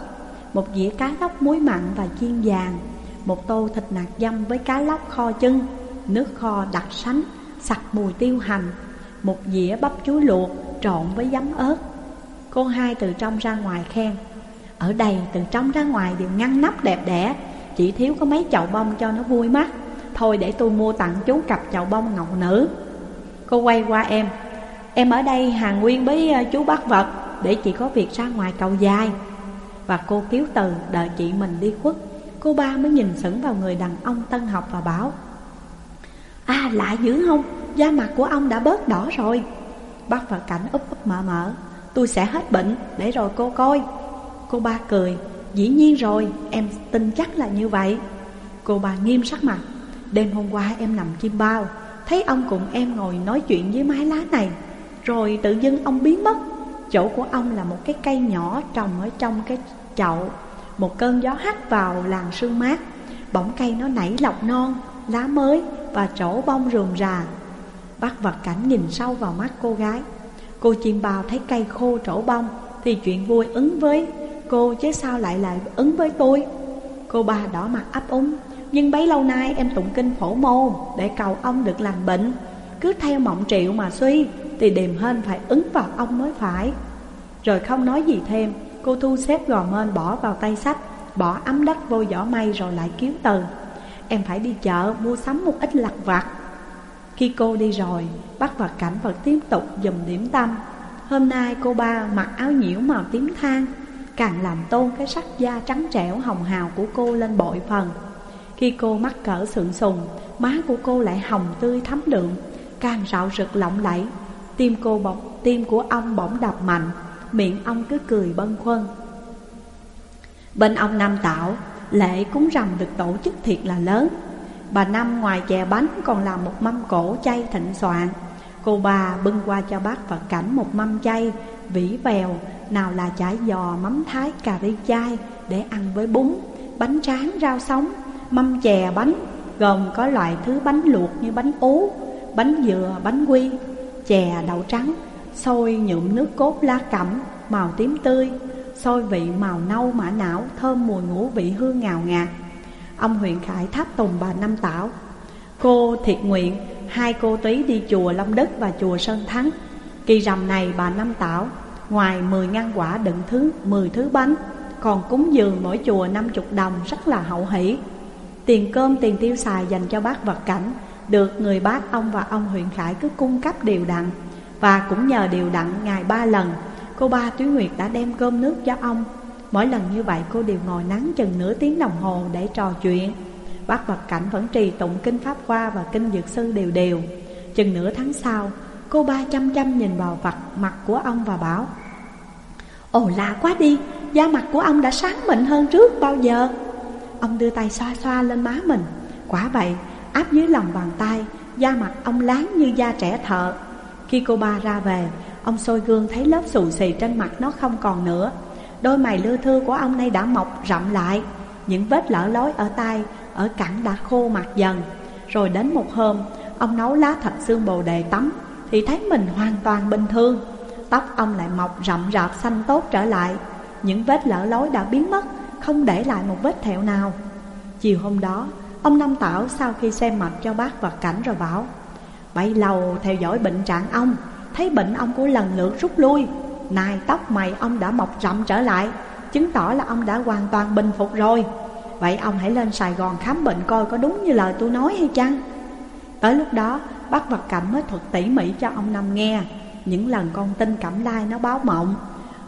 Một dĩa cá lóc muối mặn và chiên vàng, Một tô thịt nạc dăm với cá lóc kho chân, Nước kho đặc sánh, Sặc mùi tiêu hành, Một dĩa bắp chuối luộc trộn với giấm ớt. Cô hai từ trong ra ngoài khen, Ở đây từ trong ra ngoài đều ngăn nắp đẹp đẽ, Chỉ thiếu có mấy chậu bông cho nó vui mắt. Thôi để tôi mua tặng chú cặp chậu bông ngọc nữ. Cô quay qua em. Em ở đây hàng nguyên với ờ, chú bắt vật, Để chị có việc ra ngoài cầu dài. Và cô kiếu từ, đợi chị mình đi khuất. Cô ba mới nhìn sững vào người đàn ông tân học và bảo À lạ dữ không? Da mặt của ông đã bớt đỏ rồi. Bắt vật cảnh úp úp mở mở, Tôi sẽ hết bệnh, để rồi cô coi. Cô ba cười, Dĩ nhiên rồi, em tin chắc là như vậy. Cô ba nghiêm sắc mặt Đêm hôm qua em nằm chim bao Thấy ông cùng em ngồi nói chuyện với mái lá này. Rồi tự dưng ông biến mất. Chỗ của ông là một cái cây nhỏ trồng ở trong cái chậu. Một cơn gió hắt vào làng sương mát. Bỗng cây nó nảy lọc non, lá mới và chỗ bông rườm rà. Bác vật cảnh nhìn sâu vào mắt cô gái. Cô chim bao thấy cây khô trổ bông Thì chuyện vui ứng với cô chứ sao lại lại ứng với tôi? Cô ba đỏ mặt ấp úng. Nhưng bấy lâu nay em tụng kinh phổ môn Để cầu ông được lành bệnh. Cứ theo mộng triệu mà suy Thì điềm hên phải ứng vào ông mới phải. Rồi không nói gì thêm Cô thu xếp gò mên bỏ vào tay sách Bỏ ấm đất vô giỏ may rồi lại kiếm từ. Em phải đi chợ mua sắm một ít lặt vặt. Khi cô đi rồi, bắt vào cảnh vật tiếp tục dùm điểm tâm. Hôm nay cô ba mặc áo nhiễu màu tím than Càng làm tôn cái sắc da trắng trẻo hồng hào của cô lên bội phần. Khi cô mắc cỡ sượng sùng Má của cô lại hồng tươi thắm đượm Càng rạo rực lộng lẫy. Tim cô bỗng, tim của ông bỗng đập mạnh Miệng ông cứ cười bâng khuâng. Bên ông Nam Tạo Lễ cúng rằm được tổ chức thiệt là lớn. Bà Năm ngoài chè bánh còn làm một mâm cổ chay thịnh soạn. Cô bà bưng qua cho bác Phật cảnh một mâm chay Vỉ vèo Nào là chả giò mắm thái cà ri chay Để ăn với bún Bánh tráng rau sống. Mâm chè bánh Gồm có loại thứ bánh luộc như bánh ú, bánh dừa, bánh quy, chè, đậu trắng Xôi nhuộm nước cốt lá cẩm màu tím tươi Xôi vị màu nâu mã não thơm mùi ngũ vị hương ngào ngạt. Ông huyện Khải tháp tùng bà Năm Tảo. Cô thiệt nguyện Hai cô túy đi chùa Long Đức và chùa Sơn Thắng. Kỳ rằm này bà Năm Tảo Ngoài 10 ngăn quả đựng thứ 10 thứ bánh Còn cúng dường mỗi chùa 50 đồng rất là hậu hỷ. Tiền cơm, tiền tiêu xài dành cho bác vật cảnh, Được người bác ông và ông huyện Khải cứ cung cấp đều đặn. Và cũng nhờ đều đặn ngày ba lần, Cô ba Túy Nguyệt đã đem cơm nước cho ông. Mỗi lần như vậy, cô đều ngồi nắng chừng nửa tiếng đồng hồ để trò chuyện. Bác vật cảnh vẫn trì tụng kinh Pháp Hoa và kinh Dược Sư đều đều. Chừng nửa tháng sau, Cô ba chăm chăm nhìn vào vật mặt của ông và bảo, Ồ, lạ quá đi, Da mặt của ông đã sáng mịn hơn trước bao giờ. Ông đưa tay xoa xoa lên má mình. Quả vậy áp dưới lòng bàn tay Da mặt ông láng như da trẻ thợ. Khi cô ba ra về Ông soi gương thấy lớp xù xì trên mặt nó không còn nữa. Đôi mày lưa thưa của ông nay đã mọc rậm lại. Những vết lở lối ở tay, ở cẳng đã khô mặt dần. Rồi đến một hôm, ông nấu lá thạch xương bồ đề tắm Thì thấy mình hoàn toàn bình thường. Tóc ông lại mọc rậm rạp xanh tốt trở lại. Những vết lở lối đã biến mất. Không để lại một vết thẹo nào. Chiều hôm đó, Ông Năm Tảo sau khi xem mạch cho bác vật cảnh rồi bảo Bấy lâu theo dõi bệnh trạng ông, Thấy bệnh ông của lần lượt rút lui. Này tóc mày ông đã mọc rậm trở lại, Chứng tỏ là ông đã hoàn toàn bình phục rồi. Vậy ông hãy lên Sài Gòn khám bệnh coi có đúng như lời tôi nói hay chăng? Tới lúc đó, bác vật cảnh mới thuật tỉ mỉ cho ông Năm nghe Những lần con tin cẩm lai nó báo mộng,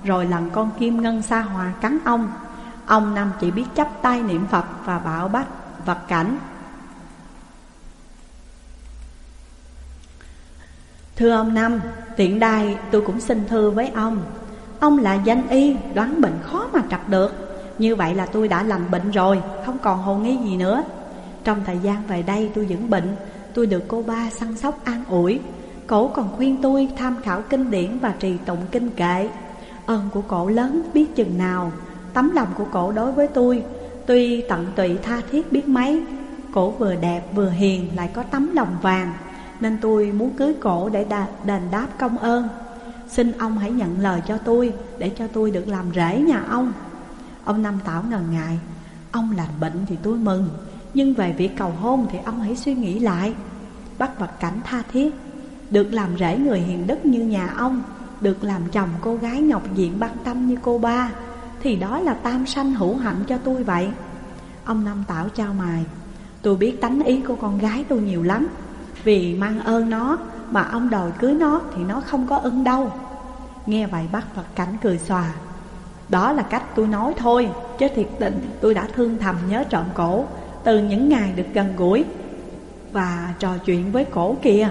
Rồi lần con kim ngân sa hòa cắn ông. Ông Năm chỉ biết chấp tay niệm Phật và bảo bách vật cảnh. Thưa ông Năm, tiện đài tôi cũng xin thư với ông. Ông là danh y, đoán bệnh khó mà trật được. Như vậy là tôi đã lành bệnh rồi, không còn hồ nghi gì nữa. Trong thời gian về đây tôi dưỡng bệnh Tôi được cô ba săn sóc an ủi. Cổ còn khuyên tôi tham khảo kinh điển và trì tụng kinh kệ. Ơn của cổ lớn biết chừng nào. Tấm lòng của cổ đối với tôi Tuy tận tụy tha thiết biết mấy Cổ vừa đẹp vừa hiền lại có tấm lòng vàng nên tôi muốn cưới cổ để đà, đền đáp công ơn. Xin ông hãy nhận lời cho tôi Để cho tôi được làm rể nhà ông. Ông Năm Tảo ngần ngại Ông lành bệnh thì tôi mừng Nhưng về việc cầu hôn thì ông hãy suy nghĩ lại. Bắt vật cảnh tha thiết Được làm rể người hiền đức như nhà ông Được làm chồng cô gái ngọc diện băng tâm như cô ba thì đó là tam sanh hữu hạnh cho tôi vậy. Ông Năm Tảo trao mài. Tôi biết tánh ý của con gái tôi nhiều lắm. Vì mang ơn nó, mà ông đòi cưới nó thì nó không có ưng đâu. Nghe vậy bác Phật cảnh cười xòa. Đó là cách tôi nói thôi, Chứ thiệt tình tôi đã thương thầm nhớ trộm cổ Từ những ngày được gần gũi Và trò chuyện với cổ kìa.